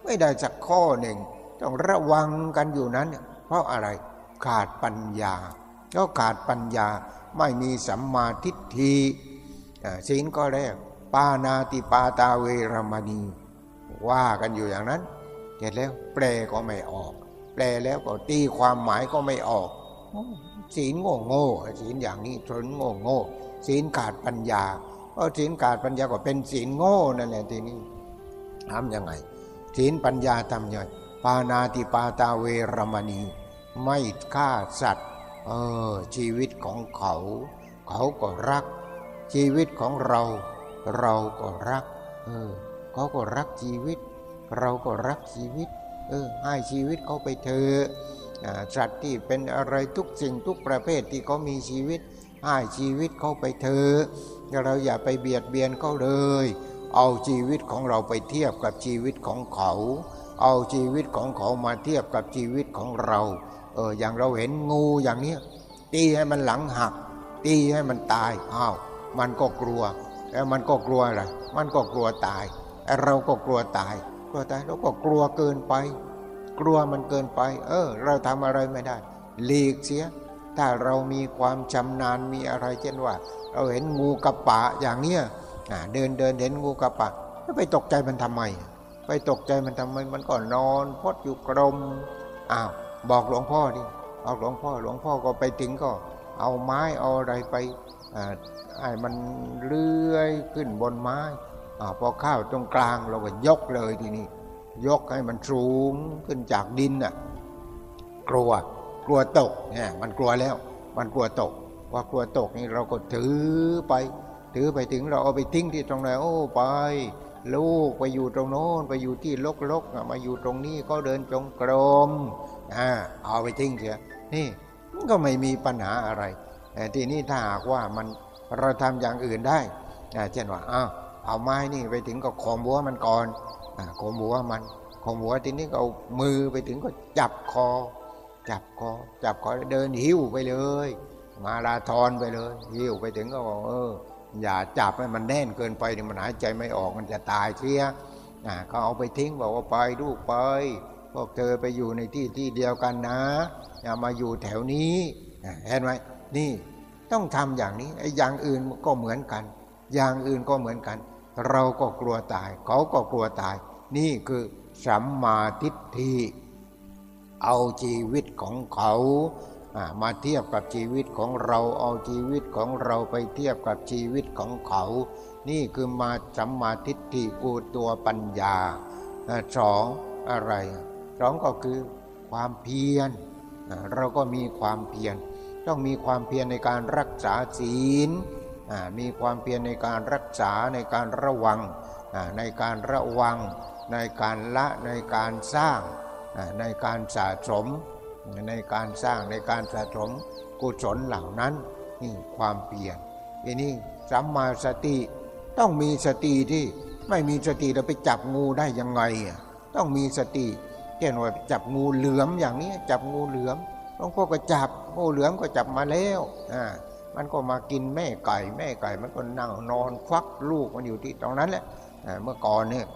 ไม่ได้จักข้อหนึ่ง ต้องระวังกันอยู่นั้น เพราะอะไรขาดปัญญาก็ขาดปัญญา ไม่มีสัมมาทิฏฐิศีลก็แรก ปานาติปาตาเวรมณี ว่ากันอยู่อย่างนั้นเสร็จแล้วแปลก็ไม่ออก แปลแล้วก็ตีความหมายก็ไม่ออกศีลโง่โง่ศีลอย่างนี้ศีลโง่โง่ศีลขาดปัญญาเพราะศีลขาดปัญญาก็เป็นศีลโง่นั่นแหละทีนี้ทำยังไงศีลปัญญาทำยังไงปานาติปาตาเวรมณี ไม่ฆ่าสัตว์ เออชีวิตของเขา เขาก็รัก ชีวิตของเรา เราก็รัก เออเขาก็รักชีวิต เราก็รักชีวิต เออให้ชีวิตเขาไปเถอะสัตว์ที่เป็นอะไรทุกสิ่งทุกประเภทที่เขามีชีวิตให้ชีวิตเขาไปเถอะเราอย่าไปเบียดเบียนเขาเลย เอาชีวิตของเราไปเทียบกับชีวิตของเขา เอาชีวิตของเขามาเทียบกับชีวิตของเรา เอออย่างเราเห็นงูอย่างนี้ตีให้มันหลังหัก ตีให้มันตายอ้าวมันก็กลัวแล้วมันก็กลัวอะไรมันก็กลัวตายไอเราก็กลัวตายกลัวตายเราก็กลัวเกินไป กลัวมันเกินไป เออ เราทำอะไรไม่ได้ หลีกเสีย ถ้าเรามีความชำนาญมีอะไรเช่นว่า เราเห็นงูกระปะอย่างเนี้ยเดินเดินเห็นงูกระปะไปตกใจมันทำไม ไปตกใจมันทำไม มันก็นอนพดอยู่กรมอ้าว บอกหลวงพ่อดิเอาหลวงพ่อหลวงพ่อก็ไปถึงก็ เอาไม้เอาอะไรไปไอ้มันเลื่อยขึ้นบนไม้อพอข้าวตรงกลางเราก็ยกเลยทีนี้ยกให้มันสูงขึ้นจากดินน่ะกลัวกลัวตกเนี่ยมันกลัวแล้ว มันกลัวตกว่ากลัวตกนี่เราก็ถือไป ถือไปถึงเราเอาไปทิ้งที่ตรงไหนโอ้ไป ลูกไปอยู่ตรงโน้นไปอยู่ที่ลกๆมาอยู่ตรงนี้ก็เดินจงกรม อ่าเอาไปทิ้งเสียนี่ก็ไม่มีปัญหาอะไรแต่ทีนี้ถ้าหากว่ามันเราทำอย่างอื่นได้เช่นว่าอ้าวเอาไม้นี่ไปถึงก็ขอมหัวมันก่อนขอมหัวมันขอมหัวทีนี้ก็เอามือไปถึงก็จับคอ จับคอ จับคอเดินหิ้วไปเลย มาลาทอนไปเลยหิ้วไปถึงก็บอกเอออย่าจับให้มันแน่นเกินไปเดี๋ยวมันหายใจไม่ออกมันจะตายเสียก็เอาไปทิ้งบอกว่าไปลูกไป พวกเธอไปอยู่ในที่ที่เดียวกันนะ อย่ามาอยู่แถวนี้เห็นไหมนี่ต้องทำอย่างนี้ไอ้อย่างอื่นก็เหมือนกัน อย่างอื่นก็เหมือนกัน เราก็กลัวตาย เขาก็กลัวตาย นี่คือสัมมาทิฏฐิเอาชีวิตของเขามาเทียบกับชีวิตของเราเอาชีวิตของเราไปเทียบกับชีวิตของเขา นี่คือมาสัมมาทิฏฐิกูตัวปัญญาสองอะไร สองก็คือความเพียรเราก็มีความเพียรต้องมีความเพียรในการรักษาศีลมีความเพียรในการรักษาในการระวังในการระวัง ในการละในการสร้างในการสะสม ในการสร้างในการสะสมกุศลเหล่านั้นนี่ความเพียรทีนี้สัมมาสติต้องมีสติที่ไม่มีสติเราไปจับงูได้ยังไง ต้องมีสติ ช่นว่าจับงูเหลือมอย่างนี้จับงูเหลือมหลวงพ่อก็จับงูเหลือมก็จับมาแล้วอ่ามันก็มากินแม่ไก่แม่ไก่มันก็นั่งนอนควักลูกมันอยู่ที่ตรงนั้นแหละเมื่อก่อนเนี่ย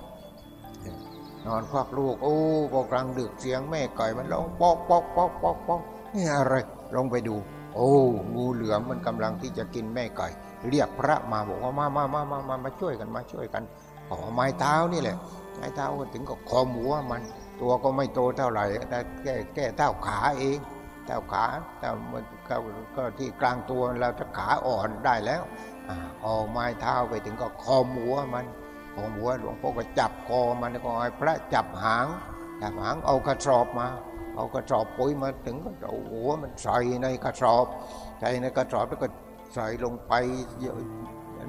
นอนควักลูกโอ้พอกลางดึกเสียงแม่ไก่มันร้องปอกปอกปอกปอกปอกนี่อะไรลงไปดู โอ้งูเหลือมมันกำลังที่จะกินแม่ไก่ เรียกพระมาบอกว่ามามามามามามาช่วยกันมาช่วยกันขอไม้เท้านี่แหละไม้เท้าถึงก็คอมหัวมัน ตัวก็ไม่โตเท่าไหร่แต่แค่แค่เท่าขาเองเท่าขาแต่มันก็ที่กลางตัวเราจะขาอ่อนได้แล้วเอาไม้เท้าไปถึงก็คอมหัวมันคอมหัวหลวงพ่อก็จับคอมันก็ให้พระจับหางจับหางเอากระสอบมา เอากระสอบปุ๋ยมาถึงก็เอาหัวมันใส่ในกระสอบใส่ในกระสอบแล้วก็ใส่ลงไป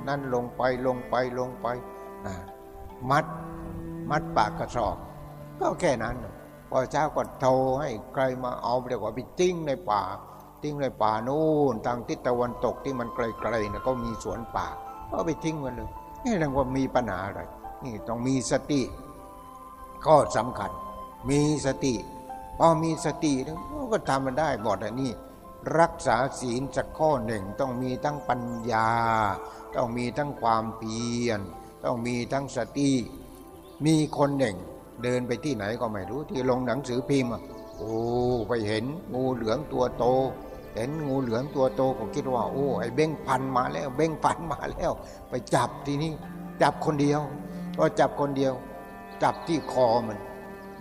นั่นลงไปลงไปลงไปมัดมัดปากกระสอบ ก็แค่นั้นพอเช้าก็โทรให้ใครมาเอาเรียกว่าไปทิ้งในป่า ทิ้งในป่านู่นทางทิศตะวันตกที่มันไกลๆนะก็มีสวนป่าก็ไปทิ้งมันเลยนี่เรียกว่ามีปัญหาอะไรนี่ต้องมีสติ ก็สำคัญ มีสติพอมีสติแล้วก็ทำมันได้หมดอันนี้รักษาศีลสักข้อหนึ่งต้องมีทั้งปัญญา ต้องมีทั้งความเพียร ต้องมีทั้งสติ มีคนหนึ่ง เดินไปที่ไหนก็ไม่รู้ที่ลงหนังสือพิมพ์โอ้ไปเห็นงูเหลือมตัวโต เห็นงูเหลือมตัวโตก็คิดว่า โอ้ไอ้เบ้งพันมาแล้ว เบ้งพันมาแล้ว ไปจับที่นี้จับคนเดียวก็จับคนเดียว จับที่คอมัน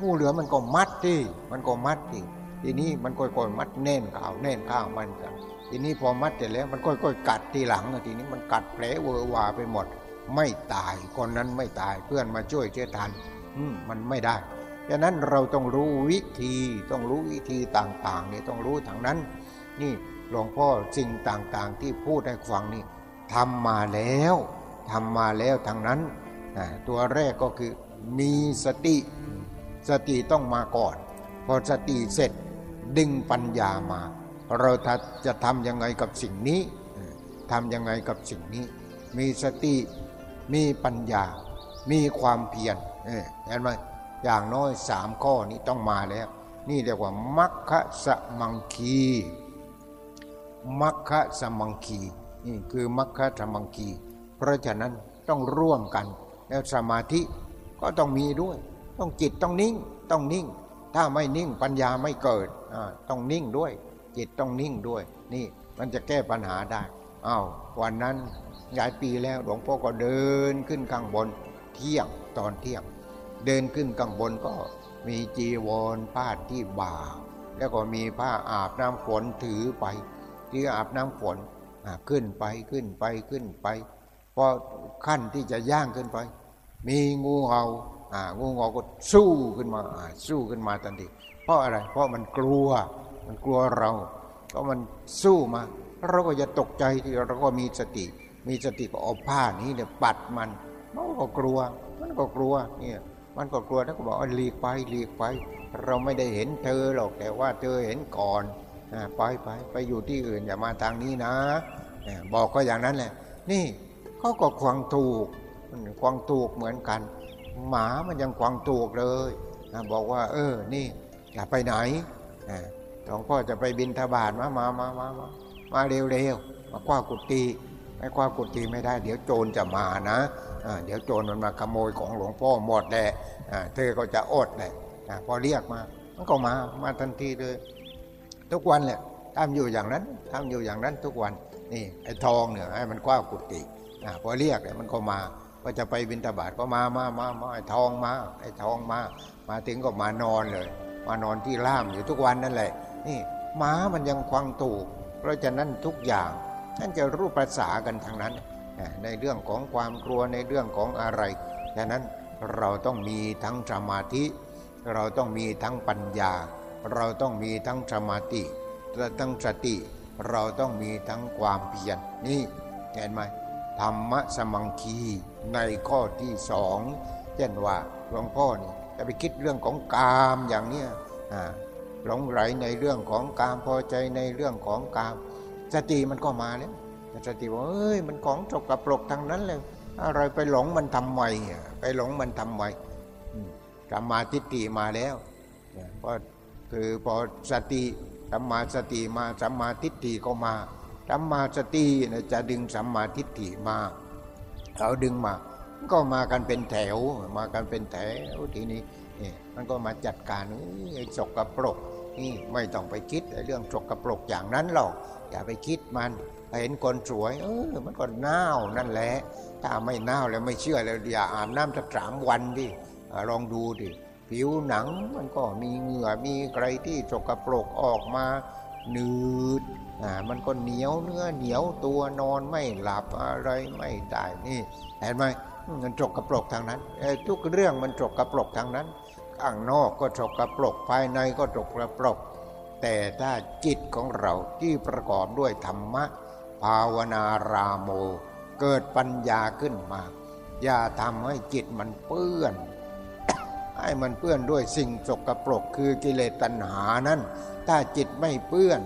งูเหลือมมันก็มัดที่มันก็มัดที่ทีนี้มันค่อยๆมัดแน่นข่าวแน่นข้าวมันกันทีนี้พอมัดเสร็จแล้วมันค่อยๆกัดทีหลังทีนี้มันกัดแผลเวอร์วาไปหมด ไม่ตายคนนั้นไม่ตายเพื่อนมาช่วยเชื่อทัน มันไม่ได้ดังนั้นเราต้องรู้วิธีต้องรู้วิธีต่างๆนี่ต้องรู้ทางนั้น นี่หลวงพ่อสิ่งต่างๆที่พูดให้ฟังนี่ทำมาแล้วทำมาแล้วทางนั้น ตัวแรกก็คือมีสติ สติต้องมาก่อน พอสติเสร็จดึงปัญญามา เราจะทำยังไงกับสิ่งนี้ทำยังไงกับสิ่งนี้ มีสติมีปัญญา มีความเพียร เห็นไหมอย่างน้อยสามข้อนี้ต้องมาแล้ว นี่เรียกว่ามัคคะสมังคีมัคคะสมังคีนี่คือมัคคะสมังคี เพราะฉะนั้นต้องร่วมกัน แล้วสมาธิก็ต้องมีด้วย ต้องจิตต้องนิ่งต้องนิ่ง ถ้าไม่นิ่งปัญญาไม่เกิดต้องนิ่งด้วย จิตต้องนิ่งด้วย นี่มันจะแก้ปัญหาได้อา้าววันนั้นหลายปีแล้วหลวงพ่อก็เดินขึ้นข้างบนเที่ยงตอนเที่ยง เดินขึ้นข้างบนก็มีจีวรผ้าที่บ่า แล้วก็มีผ้าอาบน้ำฝนถือไป ที่อาบน้ำฝนขึ้นไปขึ้นไปขึ้นไปพอขั้นที่จะย่างขึ้นไป มีงูเห่างูเห่าก็สู้ขึ้นมาสู้ขึ้นมาทันทีเพราะอะไร เพราะมันกลัว มันกลัวเรา ก็มันสู้มา เราก็จะตกใจที่เราก็มีสติ มีสติก็เอาผ้านี้เนี่ยปัดมันมันก็กลัว มันก็กลัวเนี่ย มันก็กลัวแล้วก็บอกหลีกไปหลีกไป เราไม่ได้เห็นเธอหรอกแต่ว่าเธอเห็นก่อนไปไปไปอยู่ที่อื่นอย่ามาทางนี้นะ บอกก็อย่างนั้นแหละ นี่เขาก็ควงถูกควงถูกเหมือนกัน หมามันยังควงถูกเลยบอกว่า เออ นี่อย่าไปไหนหลวงพ่อจะไปบินทบาทมามามามามามาเร็วๆมาคว้ากุฏิไม่คว้ากุฏิไม่ได้ เดี๋ยวโจรจะมานะ เดี๋ยวโจรมันมาขโมยของหลวงพ่อหมดแหละเธอก็จะอดแหละพอเรียกมามันก็มามาทันทีเลย ทุกวันแหละทำอยู่อย่างนั้นทำอยู่อย่างนั้นทุกวันนี่ไอ้ทองเนี่ยให้มันคว้ากุฏิพอเรียกเนี่ยมันก็มาก็จะไปบินทบาทก็มามามามาไอ้ทองมาไอ้ทองมา มาถึงก็มานอนเลย มานอนที่ล่ามอยู่ทุกวันนั่นแหละ นี่ม้ามันยังควังถูกเพราะฉะนั้นทุกอย่างนั่นจะรู้ภาษากันทางนั้น ในเรื่องของความกลัวในเรื่องของอะไรดังนั้นเราต้องมีทั้งสมาธิ เราต้องมีทั้งปัญญา เราต้องมีทั้งสมาธิทั้งสติ เราต้องมีทั้งความเพียรนี่เห็นไหมธรรมะสมังคีในข้อที่สองเช่นว่าหลวงพ่อนี่จะไปคิดเรื่องของกามอย่างเนี้ยหลงไหลในเรื่องของกามพอใจในเรื่องของกาม สติมันก็มาแล้ว สติว่าเอ้ยมันของจกกระปรกทางนั้นเลยอะไรไปหลงมันทำไมไปหลงมันทำไมสัมมาทิฏฐิมาแล้วเพราะคือพอสติสัมมาสติมาสัมมาทิฏฐิก็มาสัมมาสติจะดึงสัมมาทิฏฐิมาเขาดึงมา ก็มากันเป็นแถว มากันเป็นแถวทีนี้นี่มันก็มาจัดการไอ้จกกระปรกนี่ไม่ต้องไปคิดเรื่องจกกระปรกอย่างนั้นหรอก อย่าไปคิดมัน เห็นคนสวย เออมันก็น่าวนั่นแหละ ถ้าไม่น่าวแล้วไม่เชื่อแล้วอย่าอาบน้ำสักสามวันดิลองดูดิผิวหนังมันก็มีเหงื่อมีไกรที่จกกระปรกออกมาหนืดอ่ามันก็เหนียวเนื้อเหนียวตัวนอนไม่หลับอะไรไม่ได้นี่เห็นไหมมันจกกระปรกทางนั้นทุกเรื่องมันจกกระปรกทางนั้นข้างนอกก็จกกระปรกภายในก็จกกระปรกแต่ถ้าจิตของเราที่ประกอบด้วยธรรมะ ภาวนารามโม เกิดปัญญาขึ้นมา อย่าทำให้จิตมันเปื้อน ให้มันเปื้อนด้วยสิ่งจกกระปรกคือกิเลสตัณหานั้น ถ้าจิตไม่เปื้อน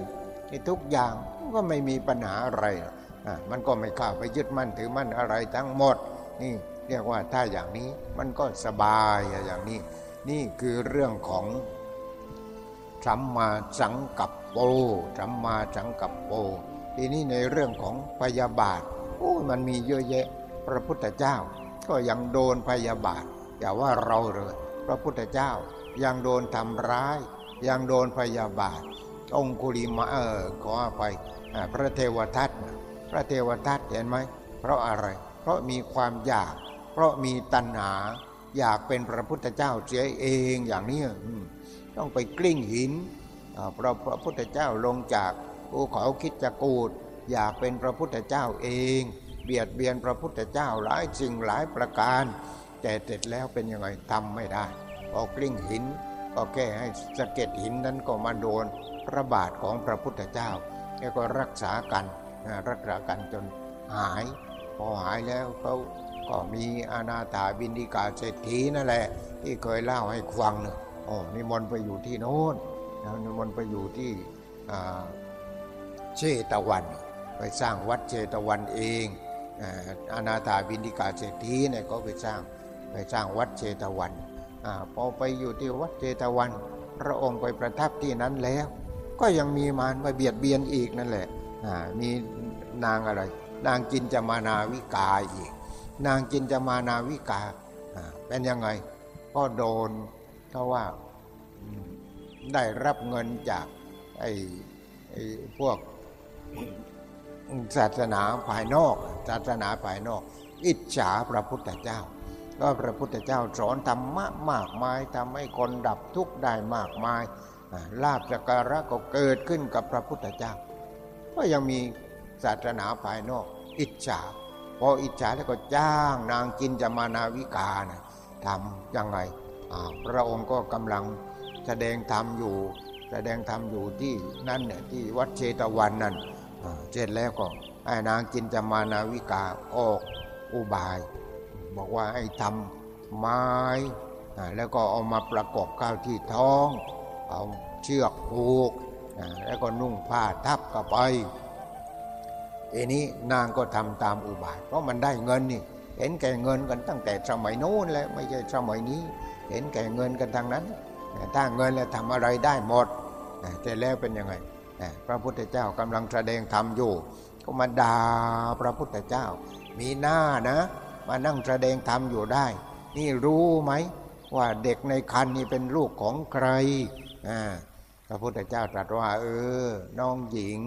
ในทุกอย่างก็ไม่มีปัญหาอะไร มันก็ไม่ข้าไปยึดมั่นถือมั่นอะไรทั้งหมด นี่เรียกว่าถ้าอย่างนี้มันก็สบายอย่างนี้ นี่คือเรื่องของสัมมาสังกัปโปสัมมาสังกัปโป ทีนี้ในเรื่องของพยาบาทโอ้มันมีเยอะแยะ พระพุทธเจ้า ก็ยังโดนพยาบาทอย่าว่าเราเลยพระพุทธเจ้ายังโดนทำร้าย ยังโดนพยาบาท องคุลิมาเออขอไปพระเทวทัตพระเทวทัตเห็นไหมเพราะอะไร เพราะมีความอยาก เพราะมีตัณหา อยากเป็นพระพุทธเจ้าเสียเองอย่างนี้ต้องไปกลิ้งหินพระพระพุทธเจ้าลงจาก ภูเขาคิดจะกูด อยากเป็นพระพุทธเจ้าเอง เบียดเบียนพระพุทธเจ้าหลายสิ่งหลายประการ แต่เสร็จแล้วเป็นยังไงทำไม่ได้พอกลิ้งหิน ก็แก้ให้สะเก็ดหินนั้นก็มาโดนพระบาทของพระพุทธเจ้าแล้วก็รักษากันรักษากันจนหาย พอหายแล้วเขาก็มีอาณาถาบินิกาเศรษฐีนั่นแหละ ที่เคยเล่าให้ฟังเนะโอ้นิมนต์ไปอยู่ที่โน้นนิมนต์ไปอยู่ที่ เชตวัน ไปสร้างวัดเชตวันเองอาณาถาบินิกาเศรษฐีเนี่ยก็ไปสร้างไปสร้างวัดเชตวันอพอไปอยู่ที่วัดเชตวัน พระองค์ไปประทับที่นั้นแล้ว ก็ยังมีมารมาเบียดเบียนอีกนั่นแหละมีนางอะไร นางจินจมานาวิกาอีก นางจินจมานาวิกาเป็นยังไงก็โดนเขาว่าได้รับเงินจากไอ้ไอ้พวก ศาสนาภายนอก ศาสนาภายนอก อิจฉาพระพุทธเจ้าก็พระพุทธเจ้าสอนธรรมะมากมายทำให้คนดับทุกข์ได้มากมายลาบสการะก็เกิดขึ้นกับพระพุทธเจ้า ก็ยังมีศาสนาภายนอก อิจฉาพออิจฉาแล้วก็จ้างนางกินจมานาวิกานะทำยังไงพระองค์ก็กำลังแสดงธรรมอยู่ แสดงธรรมอยู่ที่นั่นเนี่ยที่วัดเชตวันนั่น เสร็จแล้วก็ไอ้นางกินจมานาวิกาออกอุบาย บอกว่าให้ทำไม้แล้วก็เอามาประกอบข้าวที่ท้อง เอาเชือกผูกแล้วก็นุ่งผ้าทับกับไปอันี้นางก็ทำตามอุบาย เพราะมันได้เงินนี่เห็นแก่เงินกันตั้งแต่สมัยโน้นแล้วไม่ใช่สมัยนี้ เห็นแก่เงินกันทางนั้นถ้าเงินแล้วทำอะไรได้หมดแต่แล้วเป็นยังไง พระพุทธเจ้ากำลังแสดงธรรมอยู่ ก็มาด่าพระพุทธเจ้า มีหน้านะ มานั่งแสดงธรรมอยู่ได้ นี่รู้ไหมว่าเด็กในคันนี่เป็นลูกของใครพระพุทธเจ้าตรัสว่า เออ น้องหญิง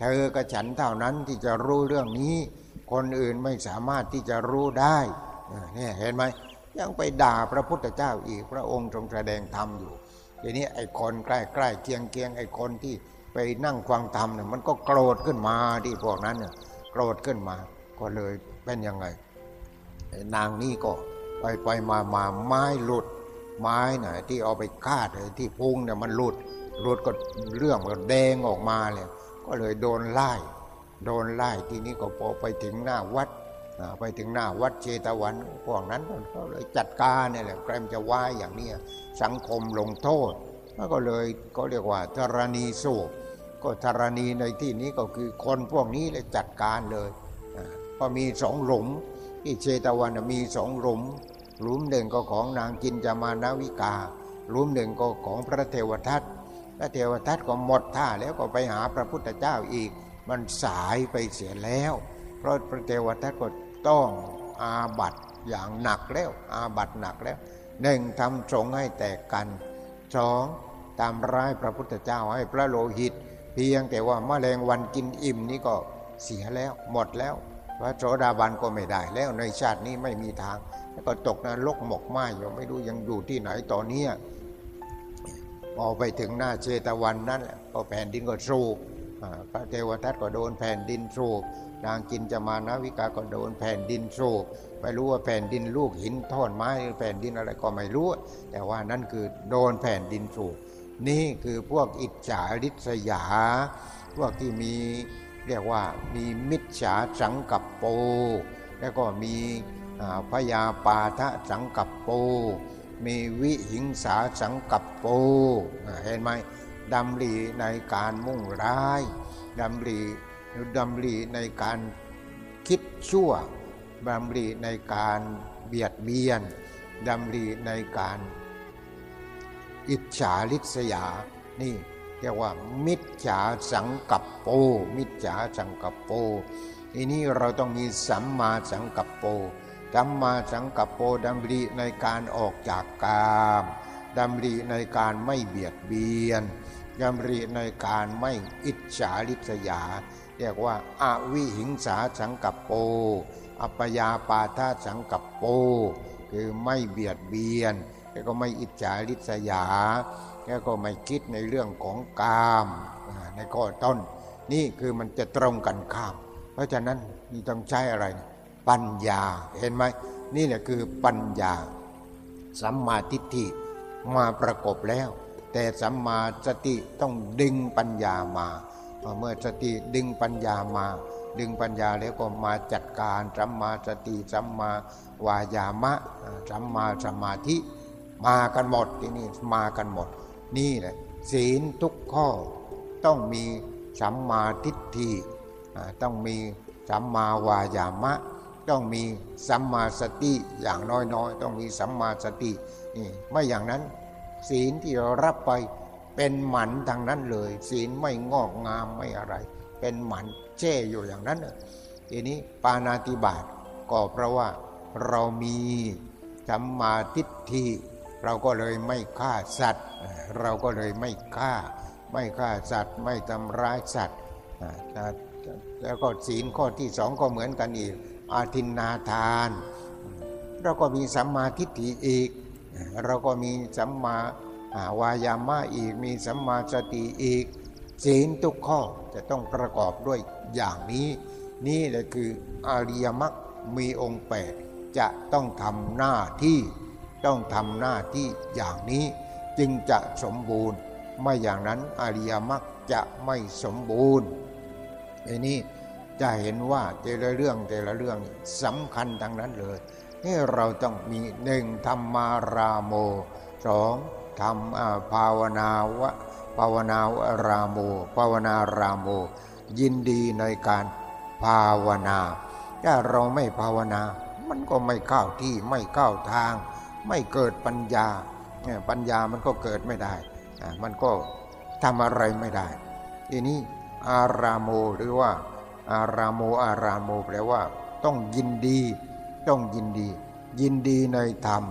เธอกับฉันเท่านั้นที่จะรู้เรื่องนี้ คนอื่นไม่สามารถที่จะรู้ได้เนี่ยเห็นไหมยังไปด่าพระพุทธเจ้าอีกพระองค์ทรงแสดงธรรมอยู่ทีนี้ไอ้คนใกล้ใกล้เคียงเคียงไอ้คนที่ ไปนั่งฟังธรรมเนี่ยมันก็โกรธขึ้นมาที่พวกนั้นเนี่ยโกรธขึ้นมา ก็เลยเป็นยังไง นางนี่ก็ไปไปมามาไม้หลุด ไม้น่ะที่เอาไปคาดที่พุงเนี่ยมันหลุดหลุดก็เรื่องก็แดงออกมาเลยก็เลยโดนไล่โดนไล่ทีนี้ก็พอไปถึงหน้าวัดไปถึงหน้าวัดเจตวันพวกนั้นก็เลยจัดการเนี่ยแหละแกรมจะว่าอย่างนี้สังคมลงโทษ ก็เลยก็เรียกว่าธรณีสูบก็ธรณีในที่นี้ก็คือคนพวกนี้เลยจัดการเลยก็มีสองหลุมที่เชตวันมีสองหลุม หลุมหนึ่งก็ของนางกินจามานาวิกา หลุมหนึ่งก็ของพระเทวทัตพระเทวทัตก็หมดท่าแล้วก็ไปหาพระพุทธเจ้าอีก มันสายไปเสียแล้ว เพราะพระเทวทัตก็ต้องอาบัตอย่างหนักแล้ว อาบัตหนักแล้วหนึ่งทำสงให้แตกกันสอง ตามร้ายพระพุทธเจ้าให้พระโลหิต เพียงแต่ว่าแมลงวันกินอิ่มนี่ก็เสียแล้วหมดแล้ว พระโสดาบันก็ไม่ได้ แล้วในชาตินี้ไม่มีทาง แล้วก็ตกนรกหมกไหมอยู่ไม่รู้ยังอยู่ที่ไหนตอนนี้พอไปถึงหน้าเชตวันนั้นก็แผ่นดินก็สูบพระเทวทัตก็โดนแผ่นดินสูบนางกินจะมานาวิกาก็โดนแผ่นดินโศกไม่รู้ว่าแผ่นดินลูกหินท่อนไม้แผ่นดินอะไรก็ไม่รู้ แต่ว่านั่นคือโดนแผ่นดินโศก นี่คือพวกอิจฉาริษยา พวกที่มีเรียกว่ามีมิจฉาสังกับโป แล้วก็มีพยาปาทะสังกับโป มีวิหิงสาสังกับโป เห็นไหมดำรีในการมุ่งร้ายดำรีดำริในการคิดชั่วดำริในการเบียดเบียนดำริในการ อิจฉาริษยา นี่เรียกว่า มิจฉาสังกัปโป มิจฉาสังกัปโปทีนี้เราต้องมีสัมมาสังกัปโปสัมมาสังกัปโปดำริในการออกจากกามดำริในการไม่เบียดเบียนดำริในการไม่อิจฉาริษยา เรียกว่าอาวิหิงสาสังกัปโป อัปยาปาทาสังกัปโป คือไม่เบียดเบียน แล้วก็ไม่อิจฉาริษยาแล้วก็ไม่คิดในเรื่องของกามในข้อต้น นี่คือมันจะตรงกันข้าม เพราะฉะนั้นนี่ต้องใช้อะไร ปัญญาเห็นไหมนี่แหละคือปัญญา สัมมาทิฏฐิมาประกบแล้ว แต่สัมมาสติต้องดึงปัญญามาเมื่อสติดึงปัญญามา ดึงปัญญาแล้วก็มาจัดการสัมมาสติสัมมาวายามะสัมมาสมาธิ มากันหมดที่นี่มากันหมด นี่แหละศีลทุกข้อต้องมีสัมมาทิฏฐิต้องมีสัมมาวายามะ ต้องมีสัมมาสติอย่างน้อยๆ ต้องมีสัมมาสตินี่ไม่อย่างนั้น ศีลที่เรารับไปเป็นหมันทางนั้นเลย ศีลไม่งอกงามไม่อะไร เป็นหมันแช่อยู่อย่างนั้นทีนี้ปานาติบาตก็เพราะว่าเรามีสัมมาทิฏฐิ เราก็เลยไม่ฆ่าสัตว์ เราก็เลยไม่ฆ่า ไม่ฆ่าสัตว์ ไม่ทำร้ายสัตว์แล้วก็ศีลข้อที่สองก็เหมือนกันอีก อาทินนาทาน เราก็มีสัมมาทิฏฐิอีก เราก็มีสัมมาวายามะอีก มีสัมมาสติอีก ศีลทุกข้อจะต้องประกอบด้วยอย่างนี้ นี่แหละคืออริยมรรคมีองค์แปดจะต้องทำหน้าที่ ต้องทำหน้าที่อย่างนี้จึงจะสมบูรณ์ ไม่อย่างนั้นอริยมรรคจะไม่สมบูรณ์ไอ้นี่จะเห็นว่าแต่ละเรื่องแต่ละเรื่องสำคัญทั้งนั้นเลยนี่เราต้องมีหนึ่งธรรมาราโมสองทำภาวนาวะภาวนารามโมภาวนารามโม ยินดีในการภาวนา ถ้าเราไม่ภาวนา มันก็ไม่เข้าที่ไม่เข้าทาง ไม่เกิดปัญญา ปัญญามันก็เกิดไม่ได้ มันก็ทำอะไรไม่ได้ ทีนี้อารามโมหรือว่าอารามโมอารามโมแปลว่า ต้องยินดี ต้องยินดี ยินดีในธรรม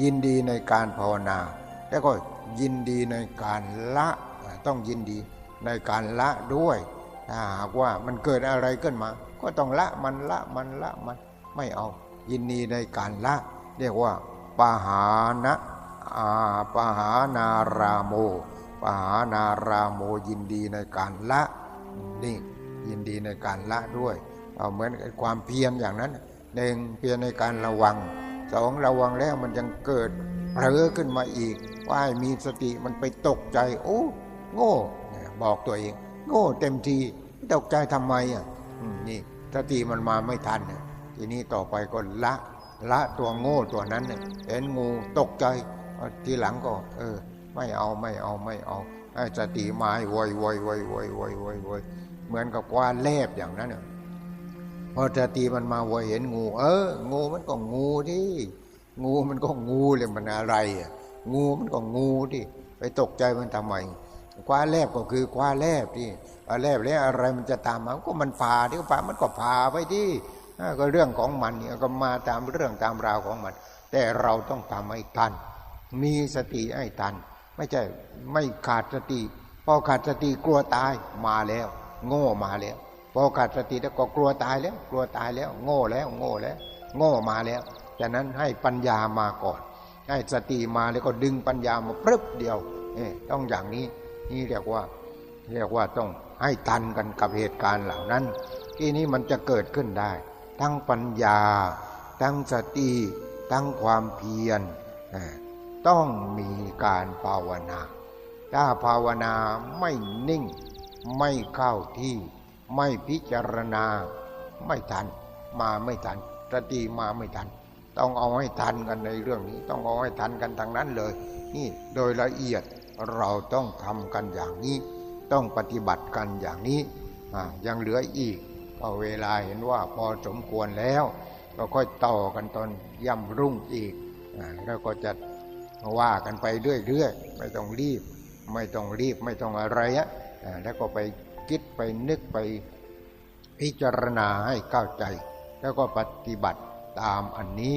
ยินดีในการภาวนา แล้วก็ยินดีในการละต้องยินดีในการละด้วยถ้าหากว่ามันเกิดอะไรขึ้นมา ก็ต้องละมันละมันละมันไม่เอา ยินดีในการละ เรียกว่า ปหานะอาปหานาราโมปหานาราโมยินดีในการละนี่ยินดีในการละด้วยเอาเหมือนความเพียรอย่างนั้นหนึ่งเพียรในการระวังสองระวังแล้วมันยังเกิดเผลอขึ้นมาอีกว่าให้มีสติมันไปตกใจ โอ้โง่บอกตัวเอง โง่เต็มทีตกใจทำไมอะนี่สติมันมาไม่ทันทีนี้ต่อไปก็ละ ละตัวโง่ตัวนั้นเห็นงูตกใจทีหลังก็ เออ ไม่เอาไม่เอาไม่เอาให้สติมาให้วอยวอยวอยวอยวอยวอยวยเหมือนกับว่าแลบอย่างนั้นเนี่ยพอสติมันมาว่าเห็นงู เออ งูมันก็งูดิงูมันก็งูเลยมันอะไรอะงูมันก็งูดิไปตกใจมันทำไมคว้าแลบก็คือคว้าแลบที่แลบแล้วอะไรมันจะตามมาก็มันพาที่พามันก็พาไปที่ ก็เรื่องของมันเนี่ยก็มาตามเรื่องตามราวของมัน แต่เราต้องทำให้ทัน มีสติให้ทัน ไม่ใช่ไม่ขาดสติ พอขาดสติกลัวตายมาแล้ว โง่มาแล้วพอขาดสติแล้วก็กลัวตายแล้ว กลัวตายแล้ว โง่แล้วโง่แล้ว โง่มาแล้วจากนั้นให้ปัญญามาก่อน ให้สติมาแล้วก็ดึงปัญญามาปึ๊บเดียวนี่ต้องอย่างนี้นี่เรียกว่าเรียกว่าต้องให้ทันกันกับเหตุการณ์เหล่านั้น ที่นี้มันจะเกิดขึ้นได้ ทั้งปัญญา ทั้งสติ ทั้งความเพียรต้องมีการภาวนา ถ้าภาวนาไม่นิ่ง ไม่เข้าที่ ไม่พิจารณา ไม่ทัน มาไม่ทันสติมาไม่ทัน ต้องเอาให้ทันกันในเรื่องนี้ ต้องเอาให้ทันกันทางนั้นเลย นี่โดยละเอียดเราต้องทำกันอย่างนี้ ต้องปฏิบัติกันอย่างนี้ ยังเหลืออีก ก็เวลาเห็นว่าพอสมควรแล้ว ก็ค่อยต่อกันตอนย่ำรุ่งอีกแล้วก็จะว่ากันไปเรื่อยๆไม่ต้องรีบ ไม่ต้องรีบไม่ต้องอะไรอะแล้วก็ไปคิดไปนึกไปพิจารณาให้เข้าใจ แล้วก็ปฏิบัติตามอันนี้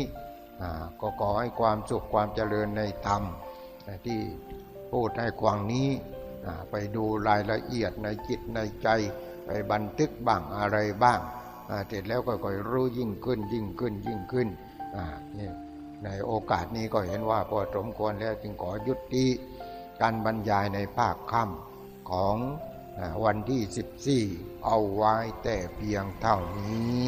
ก็ขอให้ความสุขความเจริญในธรรมที่พูดให้กวางนี้ไปดูรายละเอียดในจิตในใจ ไปบันทึกบ้างอะไรบ้างเสร็จแล้วก็ค่อยรู้ยิ่งขึ้นยิ่งขึ้นยิ่งขึ้นนี่ในโอกาสนี้ก็เห็นว่าพอสมควรแล้วจึงขอยุติการบรรยายในภาคค่ำของวันที่ 14 เอาไว้แต่เพียงเท่านี้